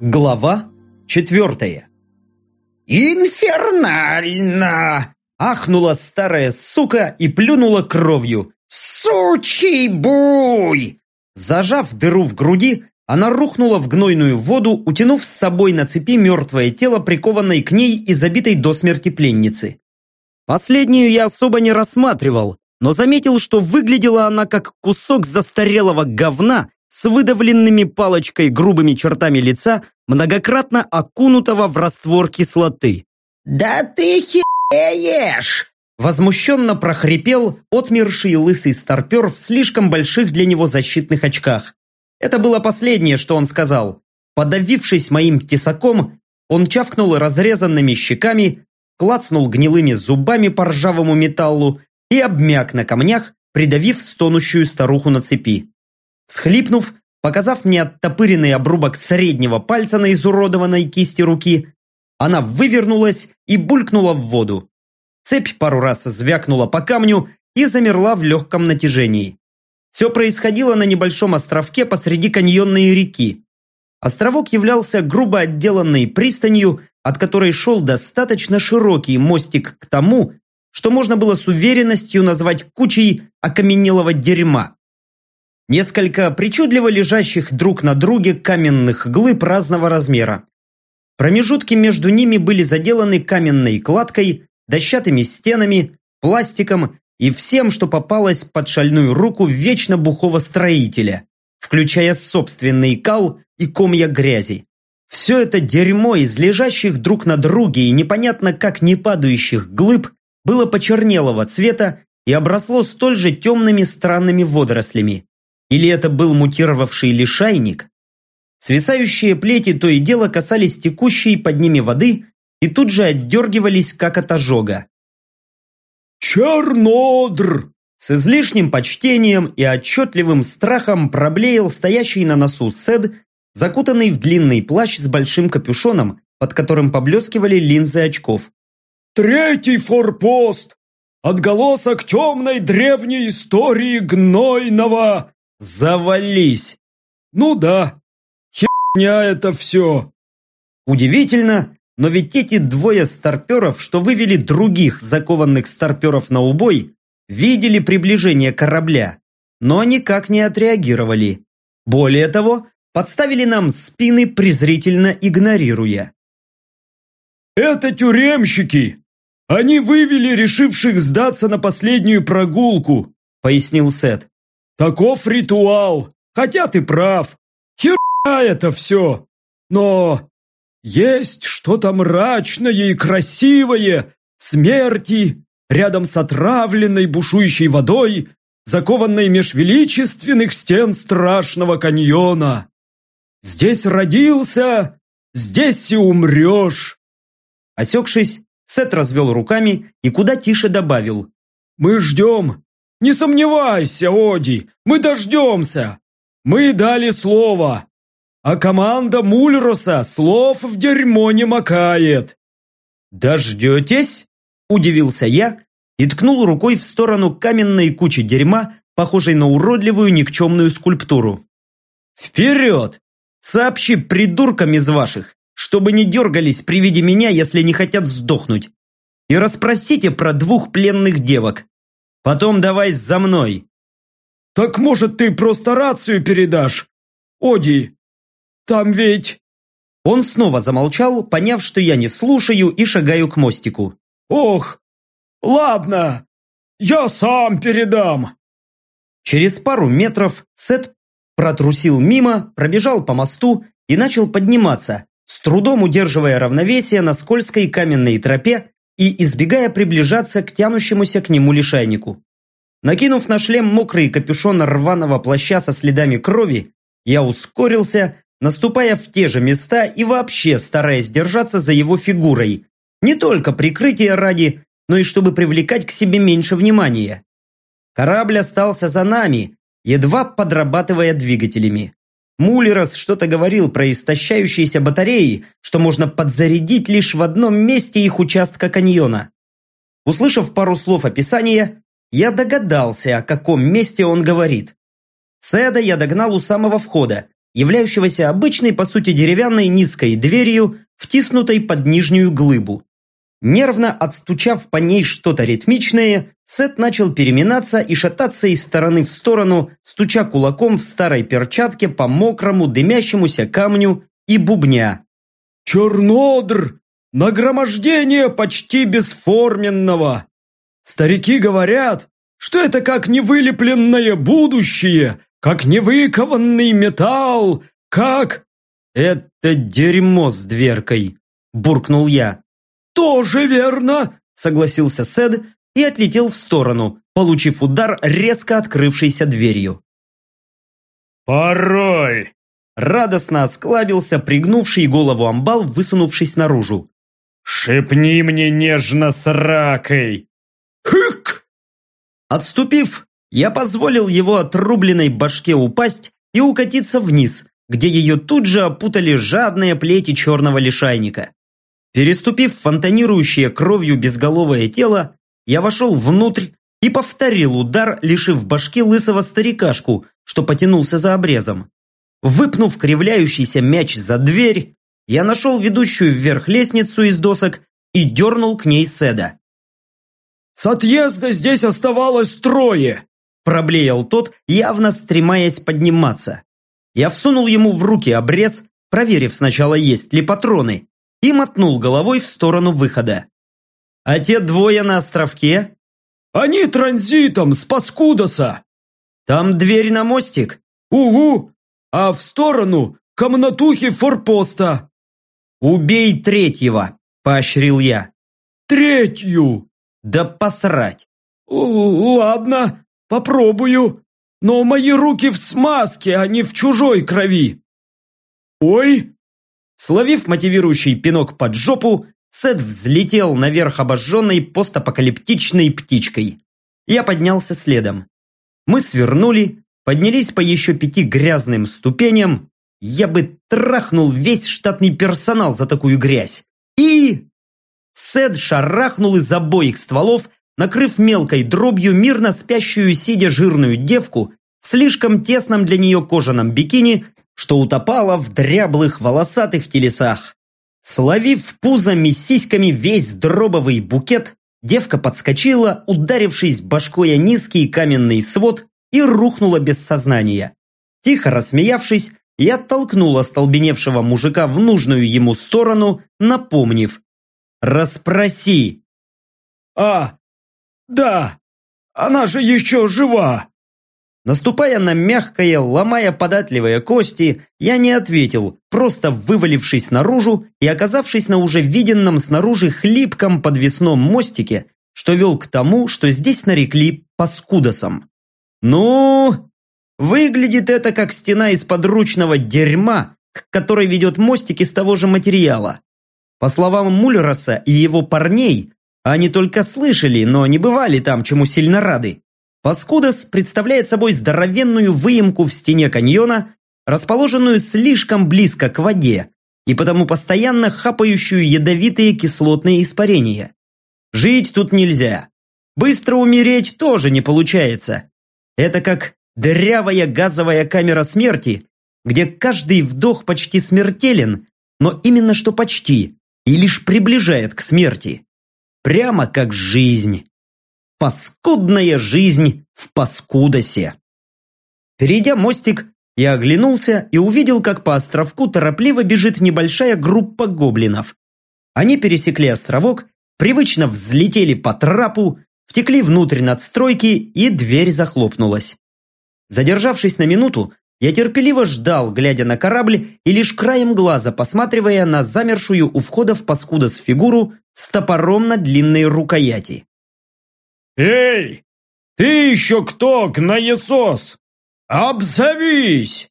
Глава четвертая «Инфернально!» – ахнула старая сука и плюнула кровью. «Сучий буй!» Зажав дыру в груди, она рухнула в гнойную воду, утянув с собой на цепи мертвое тело, прикованной к ней и забитой до смерти пленницы. Последнюю я особо не рассматривал, но заметил, что выглядела она как кусок застарелого говна с выдавленными палочкой грубыми чертами лица, многократно окунутого в раствор кислоты. «Да ты хеешь!» Возмущенно прохрипел отмерший лысый старпер в слишком больших для него защитных очках. Это было последнее, что он сказал. Подавившись моим тесаком, он чавкнул разрезанными щеками, клацнул гнилыми зубами по ржавому металлу и обмяк на камнях, придавив стонущую старуху на цепи. Схлипнув, показав мне оттопыренный обрубок среднего пальца на изуродованной кисти руки, она вывернулась и булькнула в воду. Цепь пару раз звякнула по камню и замерла в легком натяжении. Все происходило на небольшом островке посреди каньонной реки. Островок являлся грубо отделанной пристанью, от которой шел достаточно широкий мостик к тому, что можно было с уверенностью назвать кучей окаменелого дерьма. Несколько причудливо лежащих друг на друге каменных глыб разного размера. Промежутки между ними были заделаны каменной кладкой, дощатыми стенами, пластиком и всем, что попалось под шальную руку вечно бухого строителя, включая собственный кал и комья грязи. Все это дерьмо из лежащих друг на друге и непонятно как не падающих глыб было почернелого цвета и обросло столь же темными странными водорослями. Или это был мутировавший лишайник? Свисающие плети то и дело касались текущей под ними воды и тут же отдергивались, как от ожога. «Чернодр!» С излишним почтением и отчетливым страхом проблеял стоящий на носу Сед, закутанный в длинный плащ с большим капюшоном, под которым поблескивали линзы очков. «Третий форпост! Отголосок темной древней истории гнойного «Завались!» «Ну да, херня это все!» Удивительно, но ведь эти двое старперов, что вывели других закованных старперов на убой, видели приближение корабля, но никак не отреагировали. Более того, подставили нам спины, презрительно игнорируя. «Это тюремщики! Они вывели решивших сдаться на последнюю прогулку», пояснил Сет. Таков ритуал. Хотя ты прав. Херня это все. Но есть что-то мрачное и красивое смерти рядом с отравленной бушующей водой, закованной меж величественных стен страшного каньона. Здесь родился, здесь и умрешь. Осекшись, Сет развел руками и куда тише добавил. Мы ждем, не сомневайся, Оди, мы дождемся. Мы дали слово. А команда Мульроса слов в дерьмо не макает. Дождетесь? Удивился я и ткнул рукой в сторону каменной кучи дерьма, похожей на уродливую никчемную скульптуру. Вперед! Сообщи придуркам из ваших, чтобы не дергались при виде меня, если не хотят сдохнуть. И расспросите про двух пленных девок. Потом давай за мной. Так может ты просто рацию передашь? Оди, там ведь... Он снова замолчал, поняв, что я не слушаю и шагаю к мостику. Ох, ладно, я сам передам. Через пару метров Сет протрусил мимо, пробежал по мосту и начал подниматься, с трудом удерживая равновесие на скользкой каменной тропе, и избегая приближаться к тянущемуся к нему лишайнику. Накинув на шлем мокрый капюшон рваного плаща со следами крови, я ускорился, наступая в те же места и вообще стараясь держаться за его фигурой, не только прикрытия ради, но и чтобы привлекать к себе меньше внимания. Корабль остался за нами, едва подрабатывая двигателями. Мулерос что-то говорил про истощающиеся батареи, что можно подзарядить лишь в одном месте их участка каньона. Услышав пару слов описания, я догадался, о каком месте он говорит. Седа я догнал у самого входа, являющегося обычной, по сути, деревянной низкой дверью, втиснутой под нижнюю глыбу. Нервно отстучав по ней что-то ритмичное, Сет начал переминаться и шататься из стороны в сторону, стуча кулаком в старой перчатке по мокрому дымящемуся камню и бубня. «Чернодр! Нагромождение почти бесформенного! Старики говорят, что это как невылепленное будущее, как невыкованный металл, как...» «Это дерьмо с дверкой!» – буркнул я. «Тоже верно!» – согласился Сед и отлетел в сторону, получив удар резко открывшейся дверью. «Пароль!» Радостно осклабился пригнувший голову амбал, высунувшись наружу. «Шепни мне нежно с ракой!» «Хык!» Отступив, я позволил его отрубленной башке упасть и укатиться вниз, где ее тут же опутали жадные плети черного лишайника. Переступив фонтанирующее кровью безголовое тело, я вошел внутрь и повторил удар, лишив башки лысого старикашку, что потянулся за обрезом. Выпнув кривляющийся мяч за дверь, я нашел ведущую вверх лестницу из досок и дернул к ней Седа. «С отъезда здесь оставалось трое!» Проблеял тот, явно стремаясь подниматься. Я всунул ему в руки обрез, проверив сначала, есть ли патроны, и мотнул головой в сторону выхода. «А те двое на островке?» «Они транзитом с Паскудоса!» «Там дверь на мостик?» «Угу! А в сторону комнатухи форпоста!» «Убей третьего!» – поощрил я. «Третью!» «Да посрать!» «Ладно, попробую, но мои руки в смазке, а не в чужой крови!» «Ой!» Словив мотивирующий пинок под жопу, Сет взлетел наверх обожженной постапокалиптичной птичкой. Я поднялся следом. Мы свернули, поднялись по еще пяти грязным ступеням. Я бы трахнул весь штатный персонал за такую грязь. И... Сет шарахнул из обоих стволов, накрыв мелкой дробью мирно спящую сидя жирную девку в слишком тесном для нее кожаном бикини что утопала в дряблых волосатых телесах. Словив пузами сиськами весь дробовый букет, девка подскочила, ударившись башкой о низкий каменный свод и рухнула без сознания. Тихо рассмеявшись, я оттолкнула столбеневшего мужика в нужную ему сторону, напомнив «Распроси!» «А, да, она же еще жива!» Наступая на мягкое, ломая податливые кости, я не ответил, просто вывалившись наружу и оказавшись на уже виденном снаружи хлипком подвесном мостике, что вел к тому, что здесь нарекли Паскудосом. Ну, выглядит это как стена из подручного дерьма, к которой ведет мостик из того же материала. По словам Мульроса и его парней, они только слышали, но не бывали там, чему сильно рады. Паскудос представляет собой здоровенную выемку в стене каньона, расположенную слишком близко к воде и потому постоянно хапающую ядовитые кислотные испарения. Жить тут нельзя. Быстро умереть тоже не получается. Это как дырявая газовая камера смерти, где каждый вдох почти смертелен, но именно что почти, и лишь приближает к смерти. Прямо как жизнь. Паскудная жизнь в Паскудосе. Перейдя мостик, я оглянулся и увидел, как по островку торопливо бежит небольшая группа гоблинов. Они пересекли островок, привычно взлетели по трапу, втекли внутрь надстройки и дверь захлопнулась. Задержавшись на минуту, я терпеливо ждал, глядя на корабль и лишь краем глаза посматривая на замершую у входа в паскудос фигуру с топором на длинной рукояти. «Эй, ты еще кто, гноесос? Обзовись!»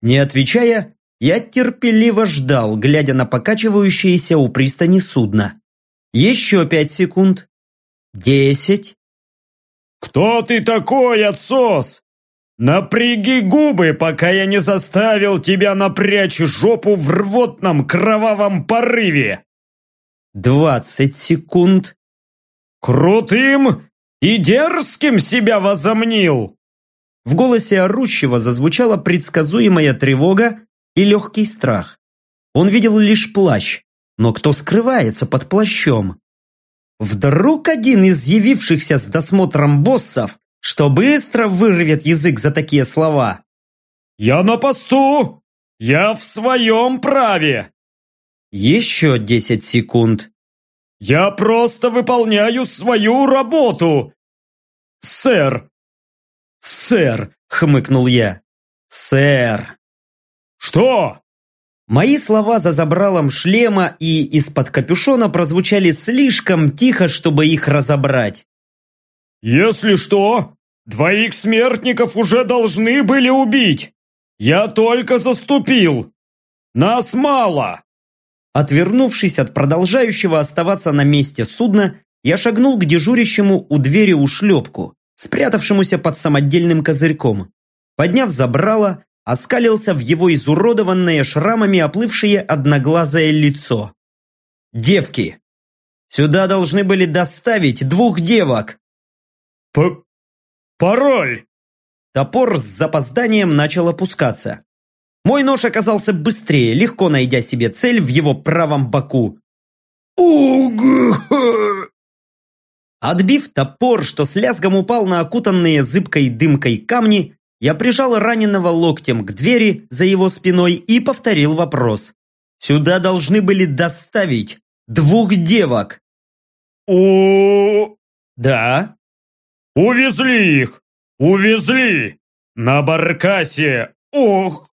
Не отвечая, я терпеливо ждал, глядя на покачивающееся у пристани судно. Еще пять секунд. Десять. «Кто ты такой, отсос? Напряги губы, пока я не заставил тебя напрячь жопу в рвотном кровавом порыве. Двадцать секунд. Крутым и дерзким себя возомнил. В голосе орущего зазвучала предсказуемая тревога и легкий страх. Он видел лишь плащ, но кто скрывается под плащом? Вдруг один из явившихся с досмотром боссов, что быстро вырвет язык за такие слова? «Я на посту! Я в своем праве!» Еще десять секунд. «Я просто выполняю свою работу!» «Сэр!» «Сэр!» — хмыкнул я. «Сэр!» «Что?» Мои слова за забралом шлема и из-под капюшона прозвучали слишком тихо, чтобы их разобрать. «Если что, двоих смертников уже должны были убить. Я только заступил. Нас мало!» Отвернувшись от продолжающего оставаться на месте судна, я шагнул к дежурящему у двери ушлепку, спрятавшемуся под самодельным козырьком. Подняв забрало, оскалился в его изуродованное шрамами оплывшее одноглазое лицо. «Девки! Сюда должны были доставить двух девок!» П «Пароль!» Топор с запозданием начал опускаться. Мой нож оказался быстрее, легко найдя себе цель в его правом боку. Уг! Отбив топор, что с лязгом упал на окутанные зыбкой дымкой камни, я прижал раненого локтем к двери за его спиной и повторил вопрос. Сюда должны были доставить двух девок. «У...» Да? «Увезли их! Увезли! На баркасе! Ох!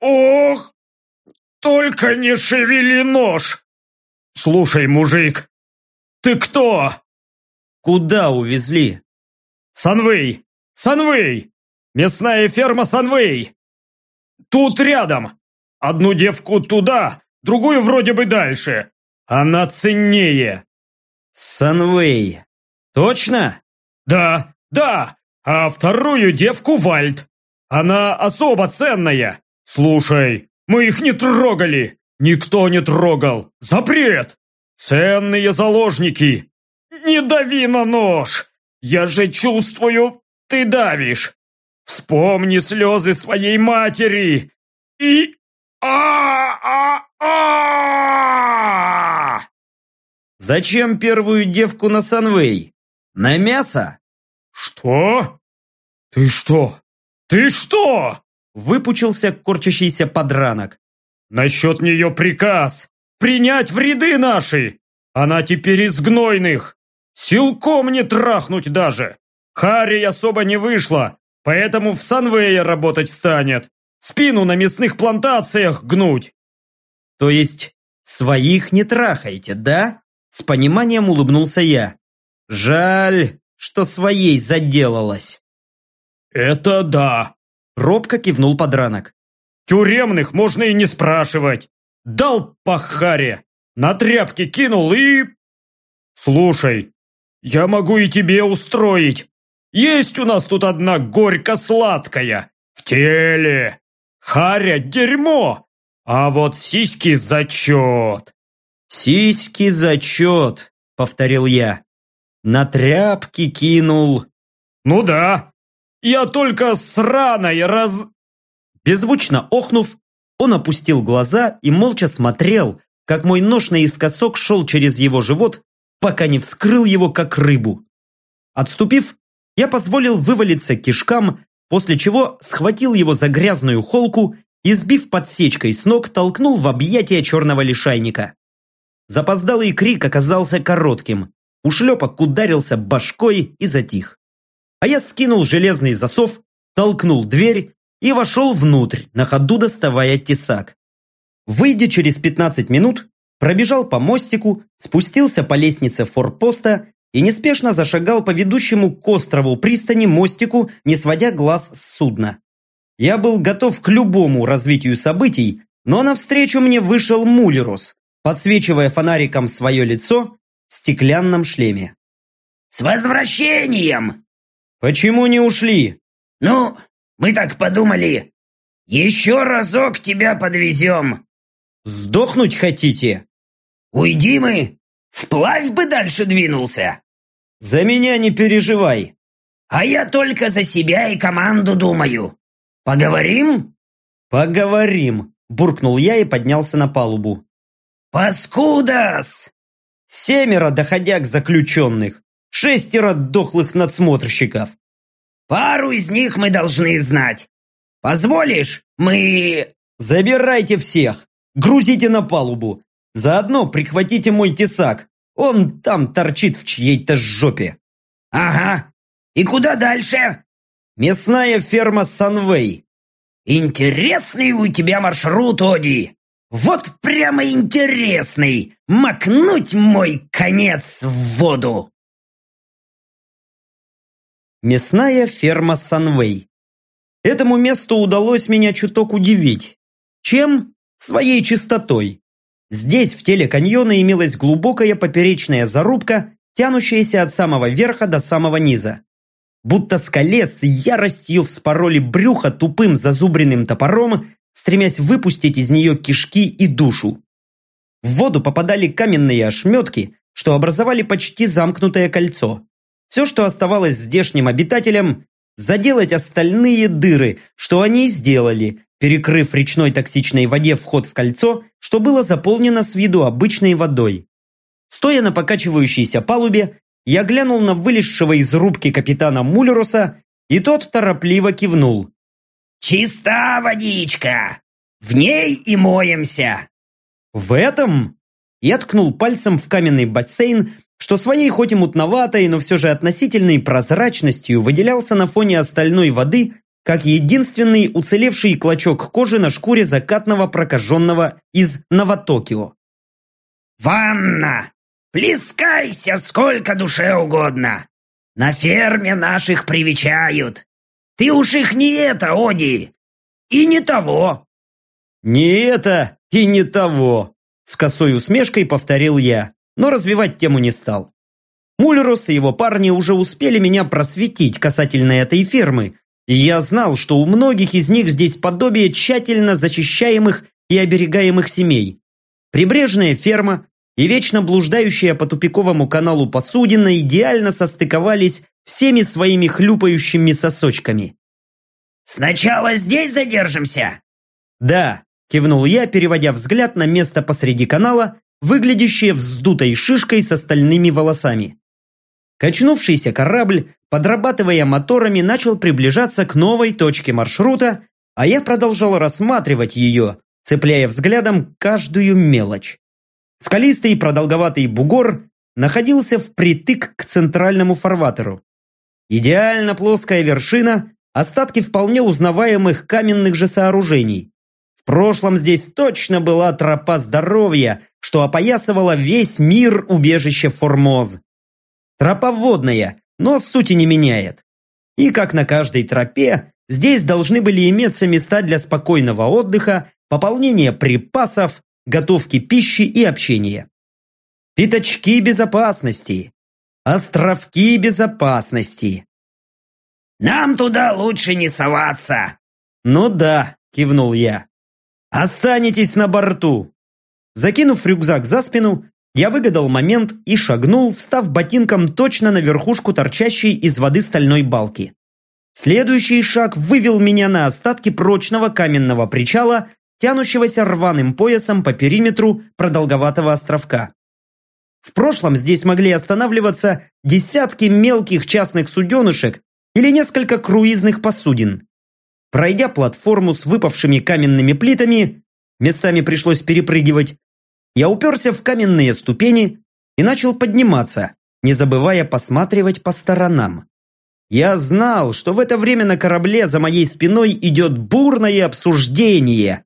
Ох! Только не шевели нож! Слушай, мужик, ты кто?» Куда увезли? «Санвей! Санвей! Мясная ферма Санвей! Тут рядом! Одну девку туда, другую вроде бы дальше. Она ценнее!» Санвей. Точно? «Да, да, а вторую девку Вальд. Она особо ценная. Слушай, мы их не трогали. Никто не трогал. Запрет. Ценные заложники. Не дави на нож. Я же чувствую, ты давишь. Вспомни слезы своей матери. И... А-а-а! Зачем первую девку на Санвей? На мясо? Что? Ты что? Ты что? Выпучился корчащийся подранок. Насчет нее приказ. Принять в ряды наши. Она теперь из гнойных. Силком не трахнуть даже. Харри особо не вышла, поэтому в Санвее работать станет. Спину на мясных плантациях гнуть. То есть, своих не трахаете, да? С пониманием улыбнулся я. Жаль, что своей заделалась. Это да. Робко кивнул подранок. Тюремных можно и не спрашивать. Дал по харе, на тряпки кинул и... Слушай, я могу и тебе устроить. Есть у нас тут одна горько-сладкая. В теле. Харя дерьмо. А вот сиськи зачет. Сиськи зачет, повторил я. На тряпки кинул. Ну да. Я только сраной раз... Беззвучно охнув, он опустил глаза и молча смотрел, как мой нож наискосок шел через его живот, пока не вскрыл его как рыбу. Отступив, я позволил вывалиться кишкам, после чего схватил его за грязную холку и, сбив подсечкой с ног, толкнул в объятия черного лишайника. Запоздалый крик оказался коротким. Ушлепок ударился башкой и затих. А я скинул железный засов, толкнул дверь и вошел внутрь, на ходу доставая тесак. Выйдя через 15 минут, пробежал по мостику, спустился по лестнице форпоста и неспешно зашагал по ведущему к острову пристани мостику, не сводя глаз с судна. Я был готов к любому развитию событий, но навстречу мне вышел Мулерус, подсвечивая фонариком свое лицо стеклянном шлеме. «С возвращением!» «Почему не ушли?» «Ну, Мы так подумали. Еще разок тебя подвезем. Сдохнуть хотите? Уйди мы. Вплавь бы дальше двинулся. За меня не переживай. А я только за себя и команду думаю. Поговорим? Поговорим, буркнул я и поднялся на палубу. Паскудас! Семеро доходяг заключенных, шестеро дохлых надсмотрщиков. Пару из них мы должны знать. Позволишь, мы... Забирайте всех, грузите на палубу. Заодно прихватите мой тесак. Он там торчит в чьей-то жопе. Ага. И куда дальше? Мясная ферма Санвей. Интересный у тебя маршрут, Оди. Вот прямо интересный. Макнуть мой конец в воду. Мясная ферма Санвей. Этому месту удалось меня чуток удивить. Чем? Своей чистотой. Здесь, в теле каньона, имелась глубокая поперечная зарубка, тянущаяся от самого верха до самого низа. Будто скале с яростью вспороли брюхо тупым зазубренным топором, стремясь выпустить из нее кишки и душу. В воду попадали каменные ошметки, что образовали почти замкнутое кольцо. Все, что оставалось здешним обитателям, заделать остальные дыры, что они и сделали, перекрыв речной токсичной воде вход в кольцо, что было заполнено с виду обычной водой. Стоя на покачивающейся палубе, я глянул на вылезшего из рубки капитана Муллеруса, и тот торопливо кивнул. «Чиста водичка! В ней и моемся!» «В этом?» Я ткнул пальцем в каменный бассейн, что своей хоть и мутноватой, но все же относительной прозрачностью выделялся на фоне остальной воды, как единственный уцелевший клочок кожи на шкуре закатного прокаженного из Новотокио. «Ванна! Плескайся сколько душе угодно! На ферме наших привечают! Ты уж их не это, Оди! И не того!» «Не это и не того!» С косой усмешкой повторил я но развивать тему не стал. Мульрос и его парни уже успели меня просветить касательно этой фермы, и я знал, что у многих из них здесь подобие тщательно защищаемых и оберегаемых семей. Прибрежная ферма и вечно блуждающая по тупиковому каналу посудина идеально состыковались всеми своими хлюпающими сосочками. «Сначала здесь задержимся?» «Да», – кивнул я, переводя взгляд на место посреди канала, выглядящее вздутой шишкой с остальными волосами. Качнувшийся корабль, подрабатывая моторами, начал приближаться к новой точке маршрута, а я продолжал рассматривать ее, цепляя взглядом каждую мелочь. Скалистый продолговатый бугор находился впритык к центральному фарватеру. Идеально плоская вершина, остатки вполне узнаваемых каменных же сооружений. В прошлом здесь точно была тропа здоровья, что опоясывала весь мир убежища Формоз. Тропа водная, но сути не меняет. И как на каждой тропе, здесь должны были иметься места для спокойного отдыха, пополнения припасов, готовки пищи и общения. Пятачки безопасности. Островки безопасности. «Нам туда лучше не соваться!» «Ну да», – кивнул я. «Останетесь на борту!» Закинув рюкзак за спину, я выгадал момент и шагнул, встав ботинком точно на верхушку торчащей из воды стальной балки. Следующий шаг вывел меня на остатки прочного каменного причала, тянущегося рваным поясом по периметру продолговатого островка. В прошлом здесь могли останавливаться десятки мелких частных суденышек или несколько круизных посудин. Пройдя платформу с выпавшими каменными плитами, местами пришлось перепрыгивать, я уперся в каменные ступени и начал подниматься, не забывая посматривать по сторонам. Я знал, что в это время на корабле за моей спиной идет бурное обсуждение.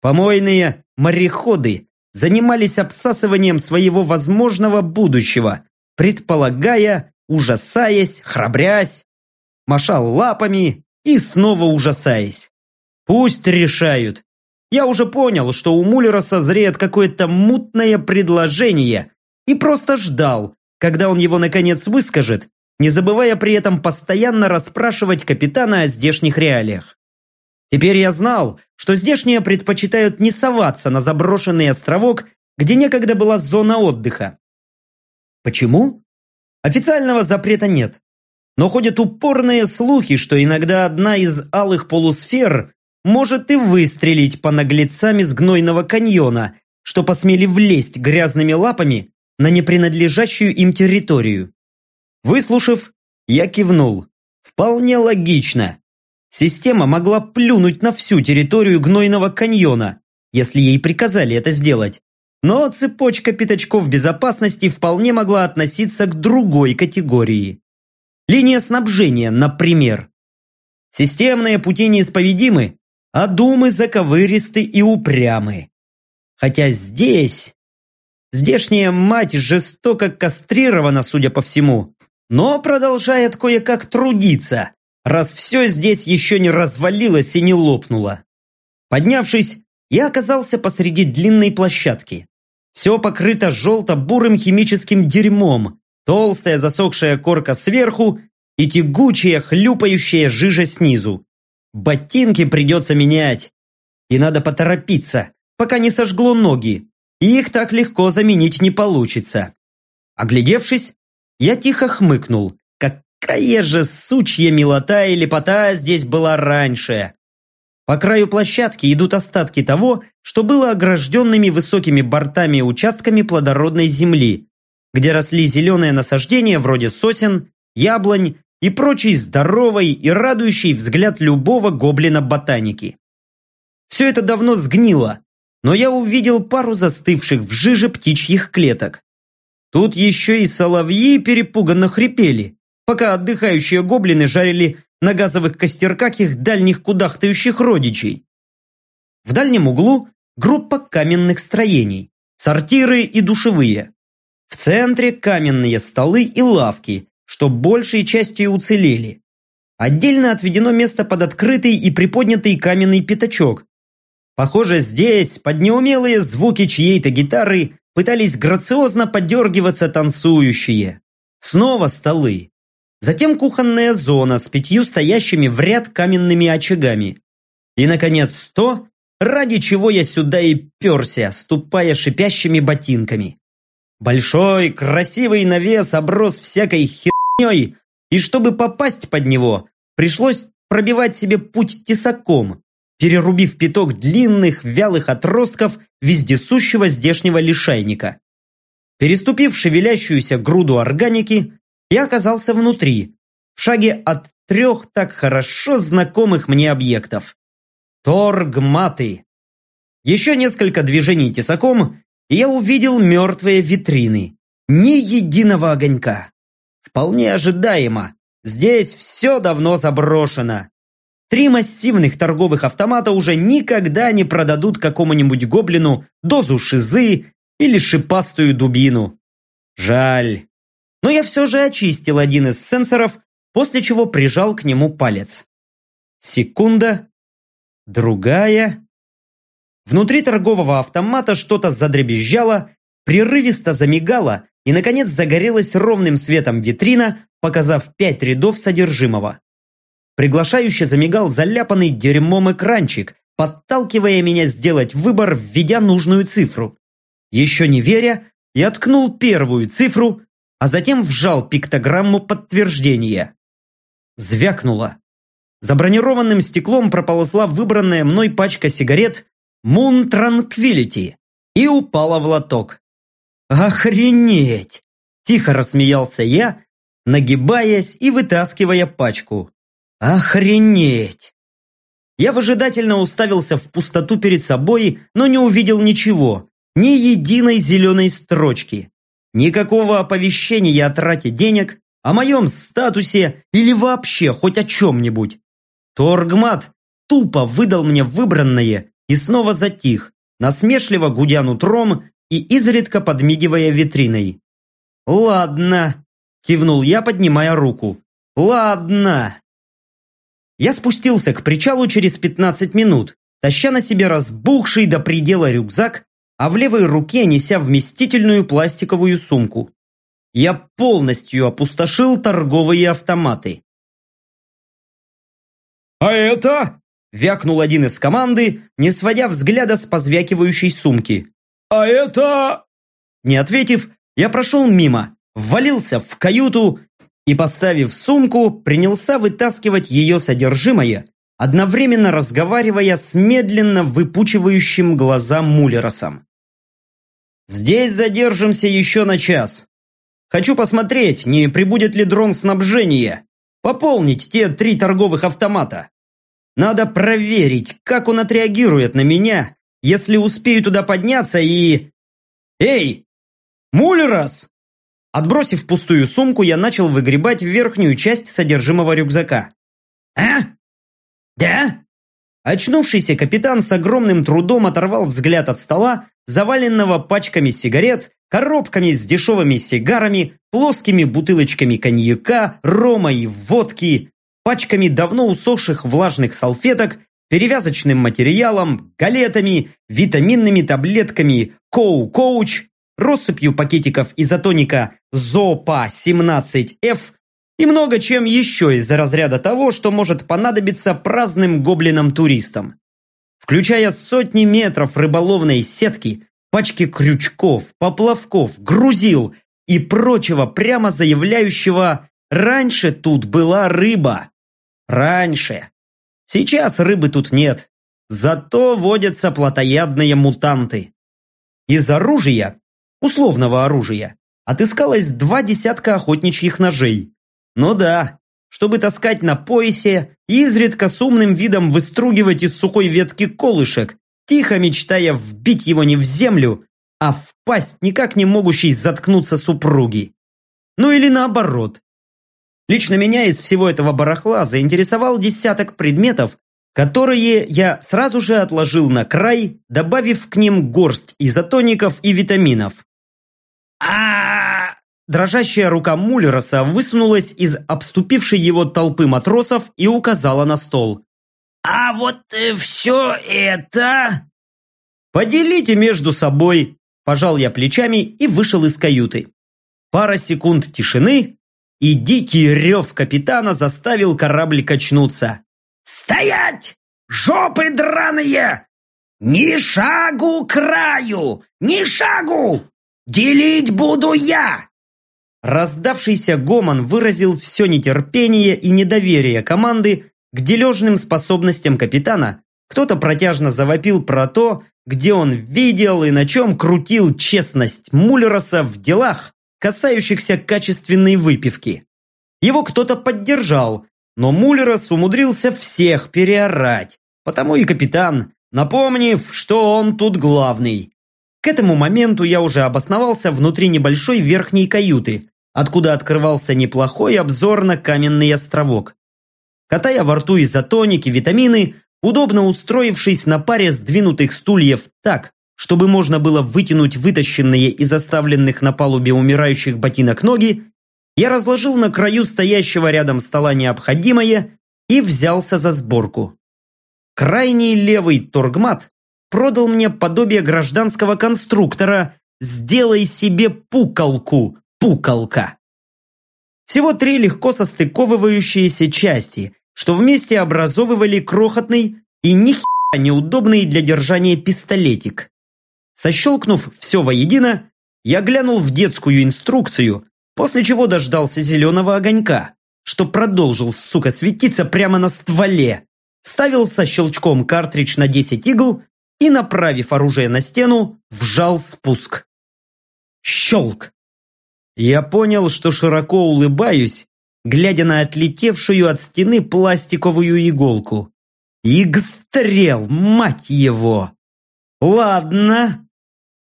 Помойные мореходы занимались обсасыванием своего возможного будущего, предполагая, ужасаясь, храбрясь, машал лапами и снова ужасаясь. Пусть решают. Я уже понял, что у Муллера созреет какое-то мутное предложение и просто ждал, когда он его наконец выскажет, не забывая при этом постоянно расспрашивать капитана о здешних реалиях. Теперь я знал, что здешние предпочитают не соваться на заброшенный островок, где некогда была зона отдыха. Почему? Официального запрета нет. Но ходят упорные слухи, что иногда одна из алых полусфер может и выстрелить по наглецам из гнойного каньона, что посмели влезть грязными лапами на непринадлежащую им территорию. Выслушав, я кивнул. Вполне логично. Система могла плюнуть на всю территорию гнойного каньона, если ей приказали это сделать. Но цепочка пятачков безопасности вполне могла относиться к другой категории. Линия снабжения, например. Системные пути неисповедимы, а думы заковыристы и упрямы. Хотя здесь... Здешняя мать жестоко кастрирована, судя по всему, но продолжает кое-как трудиться, раз все здесь еще не развалилось и не лопнуло. Поднявшись, я оказался посреди длинной площадки. Все покрыто желто-бурым химическим дерьмом, толстая засохшая корка сверху и тягучая хлюпающая жижа снизу. Ботинки придется менять. И надо поторопиться, пока не сожгло ноги. Их так легко заменить не получится. Оглядевшись, я тихо хмыкнул. Какая же сучья милота и лепота здесь была раньше. По краю площадки идут остатки того, что было огражденными высокими бортами участками плодородной земли, где росли зеленые насаждения вроде сосен, яблонь и прочей здоровой и радующей взгляд любого гоблина ботаники. Все это давно сгнило, но я увидел пару застывших в жиже птичьих клеток. Тут еще и соловьи перепуганно хрипели, пока отдыхающие гоблины жарили на газовых костерках их дальних кудахтающих родичей. В дальнем углу группа каменных строений, сортиры и душевые. В центре каменные столы и лавки, что большей частью уцелели. Отдельно отведено место под открытый и приподнятый каменный пятачок. Похоже, здесь, под неумелые звуки чьей-то гитары, пытались грациозно подергиваться танцующие. Снова столы. Затем кухонная зона с пятью стоящими в ряд каменными очагами. И, наконец, то, ради чего я сюда и перся, ступая шипящими ботинками. Большой, красивый навес оброс всякой херней, и чтобы попасть под него, пришлось пробивать себе путь тесаком, перерубив пяток длинных, вялых отростков вездесущего здешнего лишайника. Переступив шевелящуюся груду органики, я оказался внутри, в шаге от трех так хорошо знакомых мне объектов. Торгматы. Еще несколько движений тесаком, и я увидел мертвые витрины. Ни единого огонька. Вполне ожидаемо. Здесь все давно заброшено. Три массивных торговых автомата уже никогда не продадут какому-нибудь гоблину дозу шизы или шипастую дубину. Жаль. Но я все же очистил один из сенсоров, после чего прижал к нему палец. Секунда. Другая. Внутри торгового автомата что-то задребезжало, прерывисто замигало и, наконец, загорелась ровным светом витрина, показав пять рядов содержимого. Приглашающе замигал заляпанный дерьмом экранчик, подталкивая меня сделать выбор, введя нужную цифру. Еще не веря, я ткнул первую цифру, а затем вжал пиктограмму подтверждения. Звякнуло. За бронированным стеклом проползла выбранная мной пачка сигарет Moon Tranquility и упала в лоток. «Охренеть!» – тихо рассмеялся я, нагибаясь и вытаскивая пачку. «Охренеть!» Я выжидательно уставился в пустоту перед собой, но не увидел ничего, ни единой зеленой строчки. Никакого оповещения о трате денег, о моем статусе или вообще хоть о чем-нибудь. Торгмат тупо выдал мне выбранное и снова затих, насмешливо гудя нутром и изредка подмигивая витриной. «Ладно», – кивнул я, поднимая руку. «Ладно». Я спустился к причалу через 15 минут, таща на себе разбухший до предела рюкзак, а в левой руке неся вместительную пластиковую сумку. Я полностью опустошил торговые автоматы. «А это?» Вякнул один из команды, не сводя взгляда с позвякивающей сумки. «А это...» Не ответив, я прошел мимо, ввалился в каюту и, поставив сумку, принялся вытаскивать ее содержимое, одновременно разговаривая с медленно выпучивающим глаза Мулеросом. «Здесь задержимся еще на час. Хочу посмотреть, не прибудет ли дрон снабжения, пополнить те три торговых автомата. Надо проверить, как он отреагирует на меня, если успею туда подняться и... Эй! Мулерос!» Отбросив пустую сумку, я начал выгребать верхнюю часть содержимого рюкзака. «А? Да?» Очнувшийся капитан с огромным трудом оторвал взгляд от стола, заваленного пачками сигарет, коробками с дешевыми сигарами, плоскими бутылочками коньяка, рома и водки, пачками давно усохших влажных салфеток, перевязочным материалом, галетами, витаминными таблетками «Коу-коуч», россыпью пакетиков изотоника «Зопа-17F» и много чем еще из разряда того, что может понадобиться праздным гоблинам-туристам. Включая сотни метров рыболовной сетки, пачки крючков, поплавков, грузил и прочего прямо заявляющего «раньше тут была рыба». Раньше. Сейчас рыбы тут нет. Зато водятся плотоядные мутанты. Из оружия, условного оружия, отыскалось два десятка охотничьих ножей, ну да, чтобы таскать на поясе и изредка с умным видом выстругивать из сухой ветки колышек, тихо мечтая вбить его не в землю, а в пасть никак не могущей заткнуться супруги. Ну или наоборот. Лично меня из всего этого барахла заинтересовал десяток предметов, которые я сразу же отложил на край, добавив к ним горсть изотоников и витаминов. а Дрожащая рука Муллероса высунулась из обступившей его толпы матросов и указала на стол. «А вот э, все это...» «Поделите между собой», – пожал я плечами и вышел из каюты. Пара секунд тишины, и дикий рев капитана заставил корабль качнуться. «Стоять! Жопы драные! Ни шагу краю! Ни шагу! Делить буду я! Раздавшийся гомон выразил все нетерпение и недоверие команды к дележным способностям капитана. Кто-то протяжно завопил про то, где он видел и на чем крутил честность Муллероса в делах, касающихся качественной выпивки. Его кто-то поддержал, но Муллерос умудрился всех переорать, потому и капитан, напомнив, что он тут главный. К этому моменту я уже обосновался внутри небольшой верхней каюты, откуда открывался неплохой обзор на каменный островок. Катая во рту изотоники, витамины, удобно устроившись на паре сдвинутых стульев так, чтобы можно было вытянуть вытащенные из оставленных на палубе умирающих ботинок ноги, я разложил на краю стоящего рядом стола необходимое и взялся за сборку. Крайний левый торгмат продал мне подобие гражданского конструктора «Сделай себе пукалку», пукалка. Всего три легко состыковывающиеся части, что вместе образовывали крохотный и нихера неудобный для держания пистолетик. Сощелкнув все воедино, я глянул в детскую инструкцию, после чего дождался зеленого огонька, что продолжил, сука, светиться прямо на стволе, вставил со щелчком картридж на 10 игл и, направив оружие на стену, вжал спуск. Щелк! Я понял, что широко улыбаюсь, глядя на отлетевшую от стены пластиковую иголку. Игстрел, мать его! Ладно.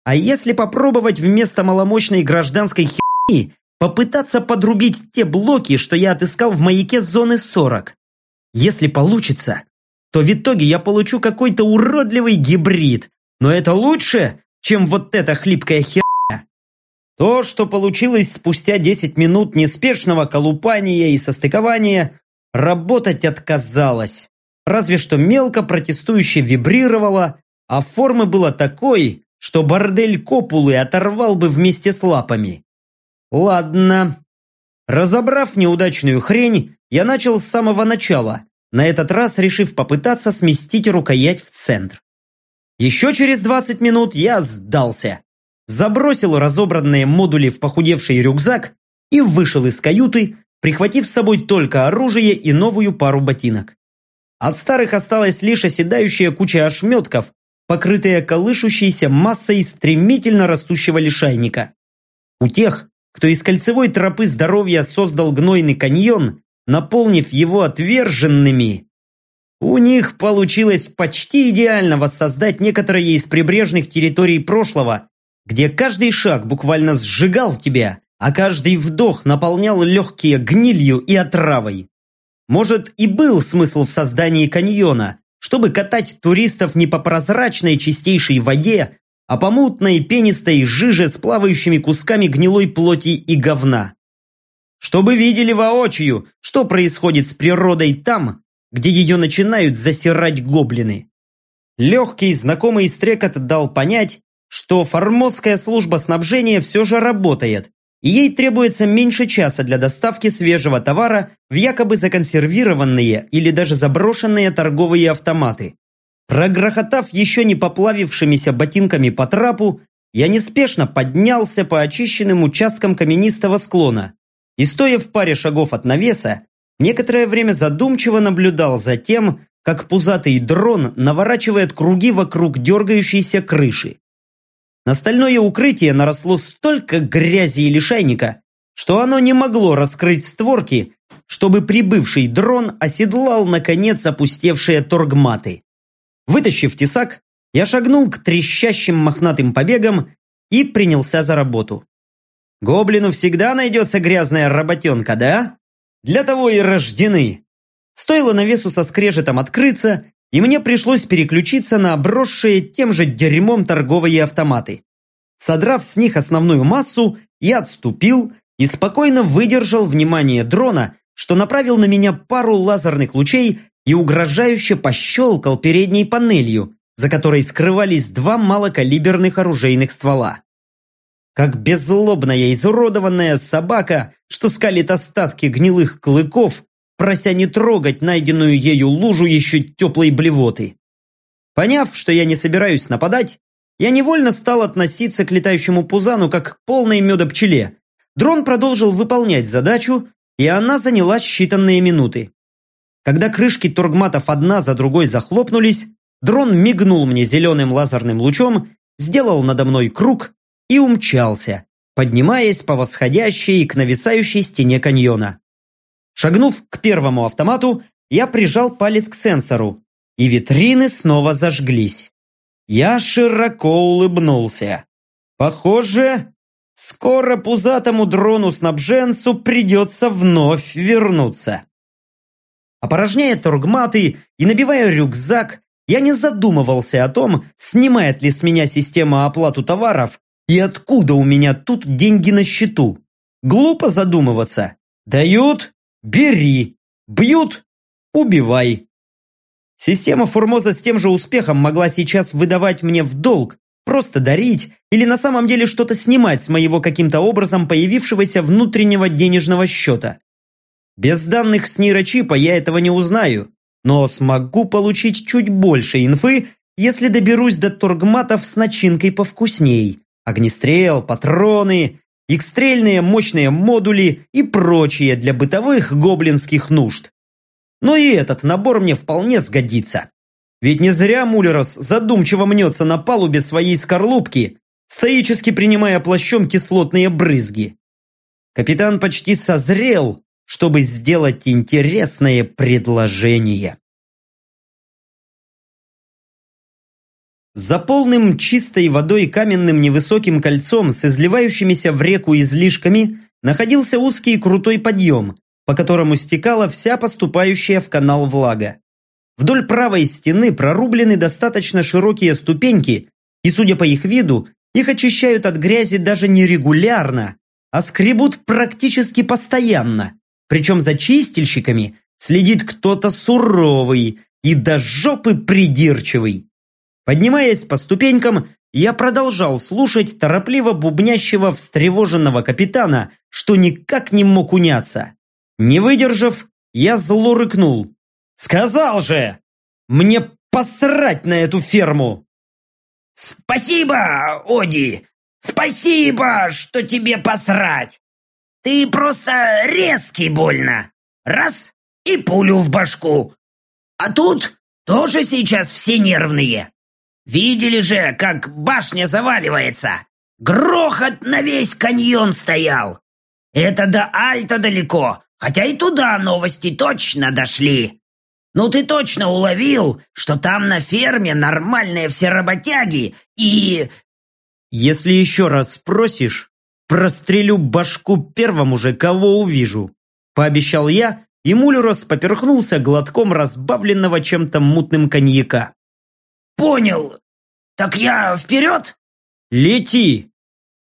А если попробовать вместо маломощной гражданской херни попытаться подрубить те блоки, что я отыскал в маяке зоны 40? Если получится, то в итоге я получу какой-то уродливый гибрид. Но это лучше, чем вот эта хлипкая херня. То, что получилось спустя 10 минут неспешного колупания и состыкования, работать отказалось. Разве что мелко протестующе вибрировало, а формы было такой, что бордель Копулы оторвал бы вместе с лапами. Ладно. Разобрав неудачную хрень, я начал с самого начала, на этот раз решив попытаться сместить рукоять в центр. Еще через 20 минут я сдался. Забросил разобранные модули в похудевший рюкзак и вышел из каюты, прихватив с собой только оружие и новую пару ботинок. От старых осталась лишь оседающая куча ошметков, покрытая колышущейся массой стремительно растущего лишайника. У тех, кто из кольцевой тропы здоровья создал гнойный каньон, наполнив его отверженными, у них получилось почти идеально воссоздать некоторые из прибрежных территорий прошлого, где каждый шаг буквально сжигал тебя, а каждый вдох наполнял легкие гнилью и отравой. Может, и был смысл в создании каньона, чтобы катать туристов не по прозрачной чистейшей воде, а по мутной пенистой жиже с плавающими кусками гнилой плоти и говна. Чтобы видели воочию, что происходит с природой там, где ее начинают засирать гоблины. Легкий знакомый стрекот дал понять, что формозская служба снабжения все же работает, и ей требуется меньше часа для доставки свежего товара в якобы законсервированные или даже заброшенные торговые автоматы. Прогрохотав еще не поплавившимися ботинками по трапу, я неспешно поднялся по очищенным участкам каменистого склона и, стоя в паре шагов от навеса, некоторое время задумчиво наблюдал за тем, как пузатый дрон наворачивает круги вокруг дергающейся крыши. На стальное укрытие наросло столько грязи и лишайника, что оно не могло раскрыть створки, чтобы прибывший дрон оседлал наконец опустевшие торгматы. Вытащив тесак, я шагнул к трещащим мохнатым побегам и принялся за работу. Гоблину всегда найдется грязная работенка, да? Для того и рождены. Стоило навесу со скрежетом открыться, и мне пришлось переключиться на обросшие тем же дерьмом торговые автоматы. Содрав с них основную массу, я отступил и спокойно выдержал внимание дрона, что направил на меня пару лазерных лучей и угрожающе пощелкал передней панелью, за которой скрывались два малокалиберных оружейных ствола. Как беззлобная изуродованная собака, что скалит остатки гнилых клыков, прося не трогать найденную ею лужу еще теплой блевоты. Поняв, что я не собираюсь нападать, я невольно стал относиться к летающему пузану как к полной меда пчеле. Дрон продолжил выполнять задачу, и она заняла считанные минуты. Когда крышки торгматов одна за другой захлопнулись, дрон мигнул мне зеленым лазерным лучом, сделал надо мной круг и умчался, поднимаясь по восходящей к нависающей стене каньона. Шагнув к первому автомату, я прижал палец к сенсору, и витрины снова зажглись. Я широко улыбнулся. Похоже, скоро пузатому дрону-снабженцу придется вновь вернуться. Опорожняя торгматы и набивая рюкзак, я не задумывался о том, снимает ли с меня система оплату товаров и откуда у меня тут деньги на счету. Глупо задумываться. Дают Бери. Бьют. Убивай. Система Формоза с тем же успехом могла сейчас выдавать мне в долг, просто дарить или на самом деле что-то снимать с моего каким-то образом появившегося внутреннего денежного счета. Без данных с нейрочипа я этого не узнаю, но смогу получить чуть больше инфы, если доберусь до торгматов с начинкой повкусней. Огнестрел, патроны, икстрельные мощные модули и прочее для бытовых гоблинских нужд. Но и этот набор мне вполне сгодится. Ведь не зря Мулерос задумчиво мнется на палубе своей скорлупки, стоически принимая плащом кислотные брызги. Капитан почти созрел, чтобы сделать интересное предложение. За полным чистой водой каменным невысоким кольцом с изливающимися в реку излишками находился узкий крутой подъем, по которому стекала вся поступающая в канал влага. Вдоль правой стены прорублены достаточно широкие ступеньки, и, судя по их виду, их очищают от грязи даже не регулярно, а скребут практически постоянно. Причем за чистильщиками следит кто-то суровый и до жопы придирчивый. Поднимаясь по ступенькам, я продолжал слушать торопливо бубнящего встревоженного капитана, что никак не мог уняться. Не выдержав, я зло рыкнул. Сказал же! Мне посрать на эту ферму! Спасибо, Оди! Спасибо, что тебе посрать! Ты просто резкий больно. Раз — и пулю в башку. А тут тоже сейчас все нервные. Видели же, как башня заваливается? Грохот на весь каньон стоял. Это до Альта далеко, хотя и туда новости точно дошли. Ну ты точно уловил, что там на ферме нормальные все работяги и... Если еще раз спросишь, прострелю башку первому же, кого увижу. Пообещал я, и Мулерос поперхнулся глотком разбавленного чем-то мутным коньяка. «Понял. Так я вперед?» «Лети!»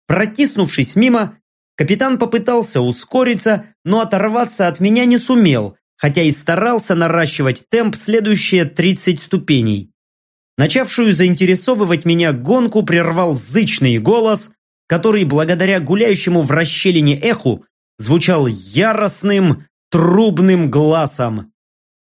Протиснувшись мимо, капитан попытался ускориться, но оторваться от меня не сумел, хотя и старался наращивать темп следующие 30 ступеней. Начавшую заинтересовывать меня гонку прервал зычный голос, который благодаря гуляющему в расщелине эху звучал яростным, трубным глазом.